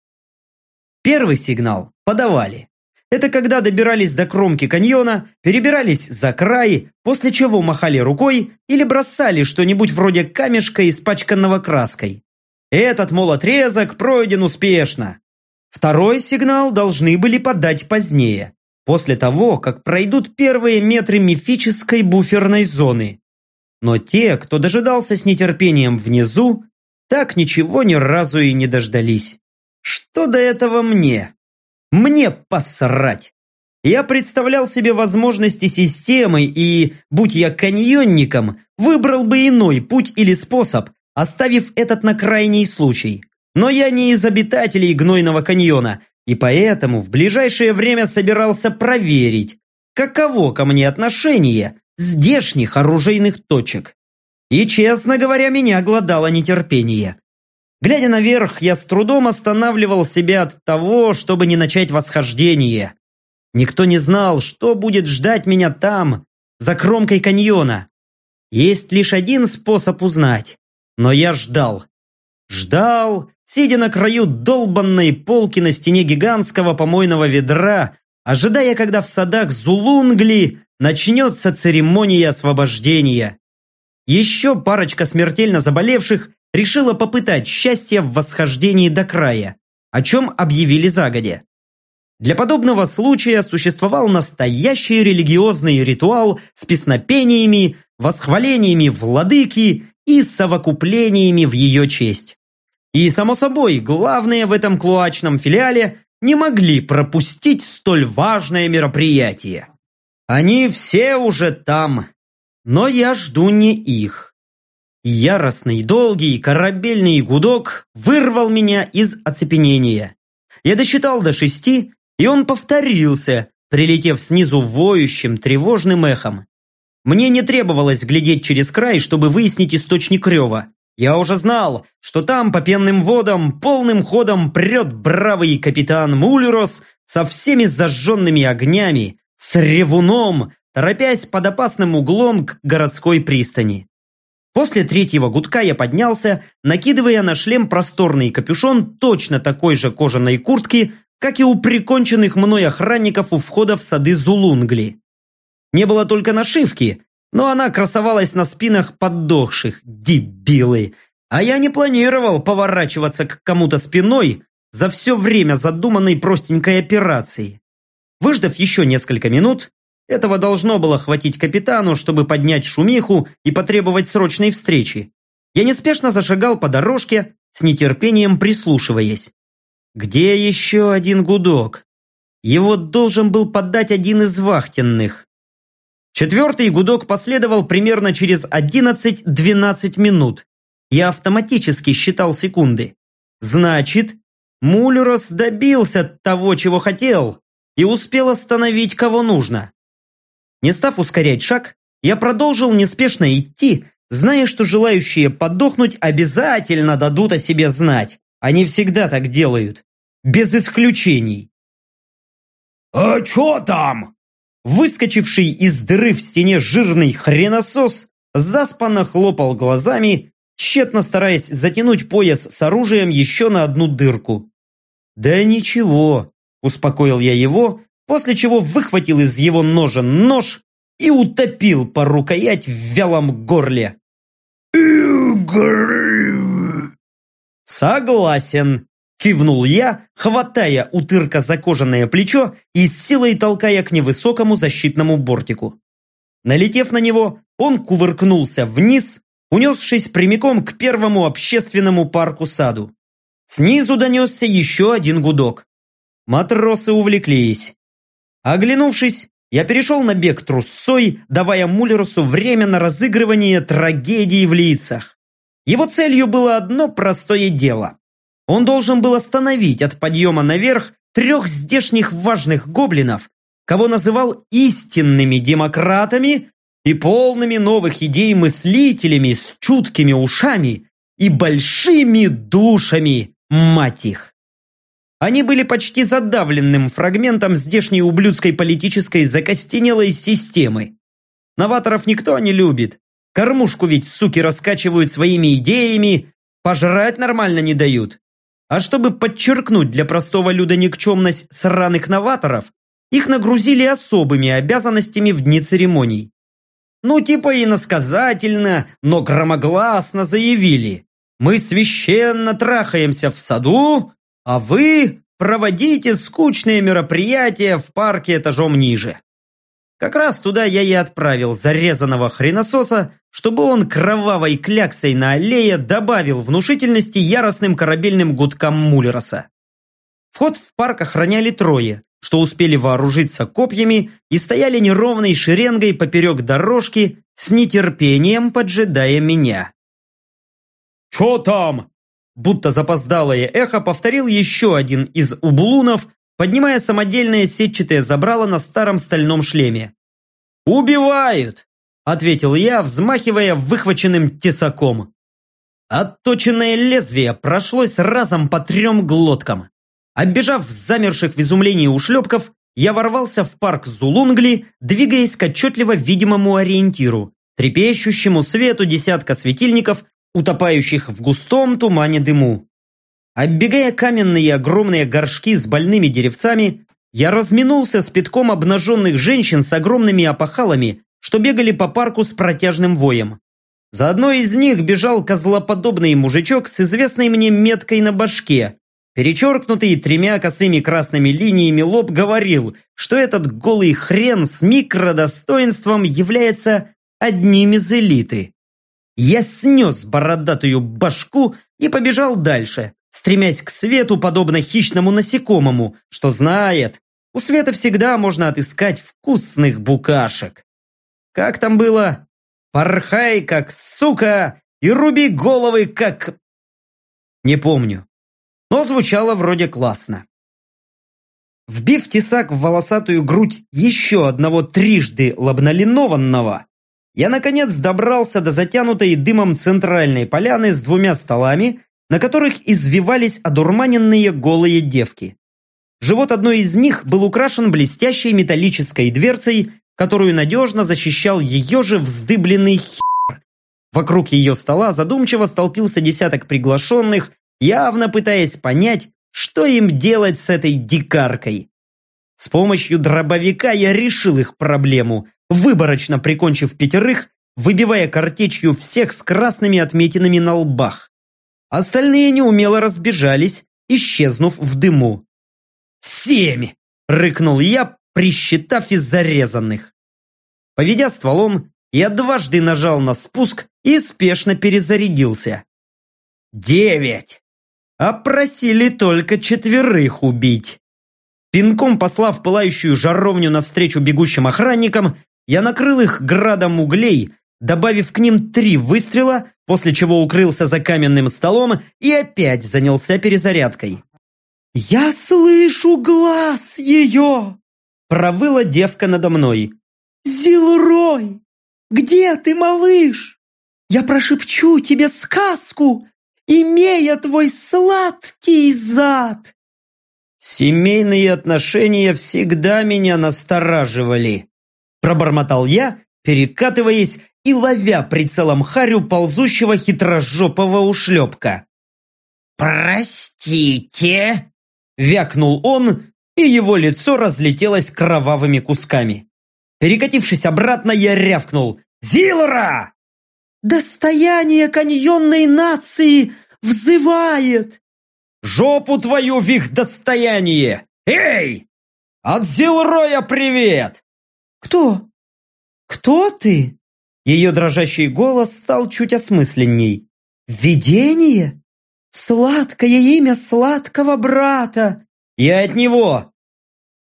Первый сигнал подавали. Это когда добирались до кромки каньона, перебирались за край, после чего махали рукой или бросали что-нибудь вроде камешка, испачканного краской. Этот, мол, отрезок пройден успешно. Второй сигнал должны были подать позднее, после того, как пройдут первые метры мифической буферной зоны. Но те, кто дожидался с нетерпением внизу, так ничего ни разу и не дождались. Что до этого мне? Мне посрать! Я представлял себе возможности системы и, будь я каньонником, выбрал бы иной путь или способ, оставив этот на крайний случай. Но я не из обитателей Гнойного каньона, и поэтому в ближайшее время собирался проверить, каково ко мне отношение здешних оружейных точек. И, честно говоря, меня глодало нетерпение. Глядя наверх, я с трудом останавливал себя от того, чтобы не начать восхождение. Никто не знал, что будет ждать меня там, за кромкой каньона. Есть лишь один способ узнать. Но я ждал. Ждал, сидя на краю долбанной полки на стене гигантского помойного ведра, ожидая, когда в садах Зулунгли начнется церемония освобождения. Еще парочка смертельно заболевших решила попытать счастье в восхождении до края, о чем объявили загодя. Для подобного случая существовал настоящий религиозный ритуал с песнопениями, восхвалениями владыки и совокуплениями в ее честь. И, само собой, главные в этом клуачном филиале не могли пропустить столь важное мероприятие. Они все уже там, но я жду не их. Яростный, долгий, корабельный гудок вырвал меня из оцепенения. Я досчитал до шести, и он повторился, прилетев снизу воющим, тревожным эхом. Мне не требовалось глядеть через край, чтобы выяснить источник рева. Я уже знал, что там по пенным водам полным ходом прет бравый капитан Мулерос со всеми зажженными огнями, с ревуном, торопясь под опасным углом к городской пристани. После третьего гудка я поднялся, накидывая на шлем просторный капюшон точно такой же кожаной куртки, как и у приконченных мной охранников у входа в сады Зулунгли. Не было только нашивки, но она красовалась на спинах поддохших, дебилы. А я не планировал поворачиваться к кому-то спиной за все время задуманной простенькой операции. Выждав еще несколько минут, этого должно было хватить капитану, чтобы поднять шумиху и потребовать срочной встречи. Я неспешно зашагал по дорожке, с нетерпением прислушиваясь. Где еще один гудок? Его должен был подать один из вахтенных. Четвертый гудок последовал примерно через 11-12 минут. Я автоматически считал секунды. Значит, Мулерос добился того, чего хотел, и успел остановить кого нужно. Не став ускорять шаг, я продолжил неспешно идти, зная, что желающие подохнуть обязательно дадут о себе знать. Они всегда так делают. Без исключений. «А чё там?» Выскочивший из дыры в стене жирный хреносос заспанно хлопал глазами, тщетно стараясь затянуть пояс с оружием еще на одну дырку. «Да ничего», – успокоил я его, после чего выхватил из его ножен нож и утопил по рукоять в вялом горле. «Согласен», – кивнул я, хватая у тырка за кожаное плечо и с силой толкая к невысокому защитному бортику. Налетев на него, он кувыркнулся вниз, унесшись прямиком к первому общественному парку-саду. Снизу донесся еще один гудок. Матросы увлеклись. Оглянувшись, я перешел на бег трусцой, давая Муллерусу время на разыгрывание трагедии в лицах. Его целью было одно простое дело. Он должен был остановить от подъема наверх трех здешних важных гоблинов, кого называл истинными демократами и полными новых идей мыслителями с чуткими ушами и большими душами, мать их. Они были почти задавленным фрагментом здешней ублюдской политической закостенелой системы. Новаторов никто не любит. Кормушку ведь суки раскачивают своими идеями, пожрать нормально не дают. А чтобы подчеркнуть для простого люда никчемность сраных новаторов, их нагрузили особыми обязанностями в дни церемоний. Ну, типа иносказательно, но громогласно заявили. Мы священно трахаемся в саду, а вы проводите скучные мероприятия в парке этажом ниже. Как раз туда я и отправил зарезанного хренососа, чтобы он кровавой кляксой на аллее добавил внушительности яростным корабельным гудкам Мулероса. Вход в парк охраняли трое, что успели вооружиться копьями и стояли неровной шеренгой поперек дорожки с нетерпением поджидая меня. «Чё там?» Будто запоздалое эхо повторил еще один из ублунов, поднимая самодельное сетчатое забрало на старом стальном шлеме. «Убивают!» – ответил я, взмахивая выхваченным тесаком. Отточенное лезвие прошлось разом по трем глоткам. Оббежав замерших в изумлении ушлепков, я ворвался в парк Зулунгли, двигаясь к отчетливо видимому ориентиру, трепещущему свету десятка светильников, утопающих в густом тумане дыму. Оббегая каменные огромные горшки с больными деревцами, я разминулся с пятком обнаженных женщин с огромными опахалами, что бегали по парку с протяжным воем. За одной из них бежал козлоподобный мужичок с известной мне меткой на башке. Перечеркнутый тремя косыми красными линиями лоб говорил, что этот голый хрен с микродостоинством является одним из элиты. Я снес бородатую башку и побежал дальше, стремясь к свету, подобно хищному насекомому, что знает, у света всегда можно отыскать вкусных букашек. Как там было? Порхай, как сука, и руби головы, как... Не помню, но звучало вроде классно. Вбив тесак в волосатую грудь еще одного трижды лобнолинованного, я наконец добрался до затянутой дымом центральной поляны с двумя столами, на которых извивались одурманенные голые девки. Живот одной из них был украшен блестящей металлической дверцей, которую надежно защищал ее же вздыбленный хер. Вокруг ее стола задумчиво столпился десяток приглашенных, явно пытаясь понять, что им делать с этой дикаркой. С помощью дробовика я решил их проблему, выборочно прикончив пятерых, выбивая картечью всех с красными отметинами на лбах. Остальные неумело разбежались, исчезнув в дыму. «Семь!» – рыкнул я, присчитав из зарезанных. Поведя стволом, я дважды нажал на спуск и спешно перезарядился. «Девять!» А просили только четверых убить. Пинком послав пылающую жаровню навстречу бегущим охранникам, я накрыл их градом углей, добавив к ним три выстрела, после чего укрылся за каменным столом и опять занялся перезарядкой. «Я слышу глаз ее!» Провыла девка надо мной. «Зилрой! Где ты, малыш? Я прошепчу тебе сказку, имея твой сладкий зад!» Семейные отношения всегда меня настораживали. Пробормотал я, перекатываясь и ловя прицелом Харю ползущего хитрожопого ушлепка. «Простите!» Вякнул он, и его лицо разлетелось кровавыми кусками. Перекатившись обратно, я рявкнул. «Зилра!» «Достояние каньонной нации взывает!» «Жопу твою в их достояние! Эй! От Зилроя привет!» «Кто? Кто ты?» Ее дрожащий голос стал чуть осмысленней. «Видение? Сладкое имя сладкого брата!» «Я от него!»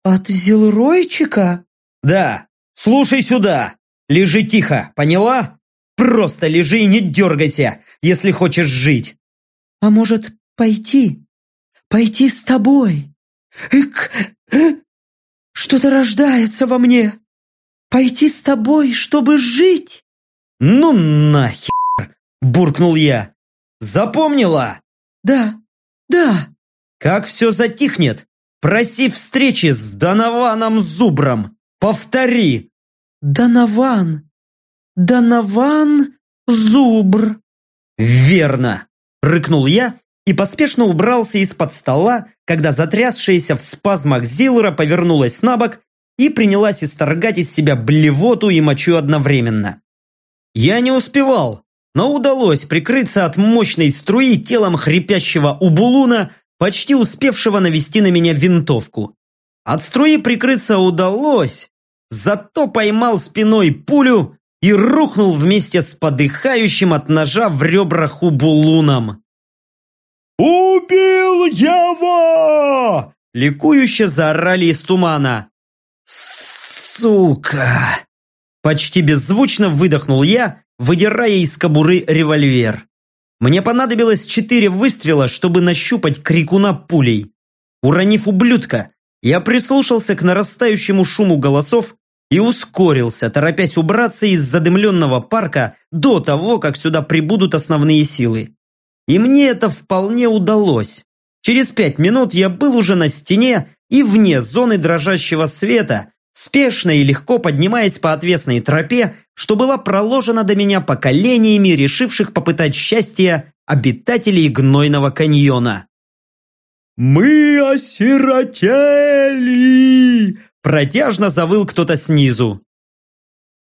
«От Зилройчика?» Да, слушай сюда. Лежи тихо, поняла? Просто лежи и не дергайся, если хочешь жить. А может, пойти? Пойти с тобой? Эк, что-то рождается во мне. Пойти с тобой, чтобы жить? Ну нахер, буркнул я. Запомнила? Да, да. Как все затихнет, проси встречи с Донованом Зубром. Повтори. Донован. Донован Зубр. Верно, рыкнул я и поспешно убрался из-под стола, когда затрясшаяся в спазмах Зилра повернулась на бок и принялась исторгать из себя блевоту и мочу одновременно. Я не успевал, но удалось прикрыться от мощной струи телом хрипящего убулуна, почти успевшего навести на меня винтовку. От струи прикрыться удалось, зато поймал спиной пулю и рухнул вместе с подыхающим от ножа в ребрах убулуном. «Убил его!» Ликующе заорали из тумана. «Сука!» Почти беззвучно выдохнул я, выдирая из кобуры револьвер. Мне понадобилось четыре выстрела, чтобы нащупать крикуна пулей. Уронив ублюдка, я прислушался к нарастающему шуму голосов и ускорился, торопясь убраться из задымленного парка до того, как сюда прибудут основные силы. И мне это вполне удалось. Через пять минут я был уже на стене и вне зоны дрожащего света, спешно и легко поднимаясь по отвесной тропе, что была проложена до меня поколениями, решивших попытать счастье обитателей гнойного каньона. «Мы осиротели!» Протяжно завыл кто-то снизу.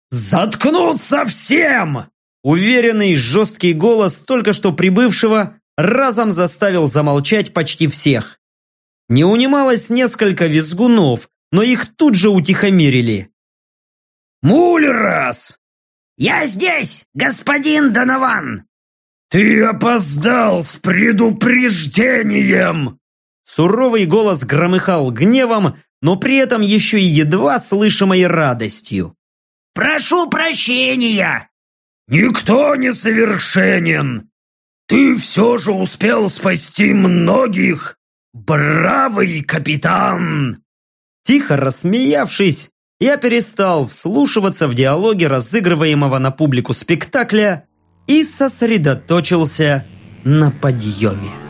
«Заткнуться всем!» Уверенный жесткий голос только что прибывшего разом заставил замолчать почти всех. Не унималось несколько визгунов, но их тут же утихомирили. «Мулерас!» «Я здесь, господин Донован!» «Ты опоздал с предупреждением!» Суровый голос громыхал гневом, но при этом еще и едва слышимой радостью. «Прошу прощения!» «Никто не совершенен! Ты все же успел спасти многих! Бравый капитан!» Тихо рассмеявшись, я перестал вслушиваться в диалоги разыгрываемого на публику спектакля и сосредоточился на подъеме.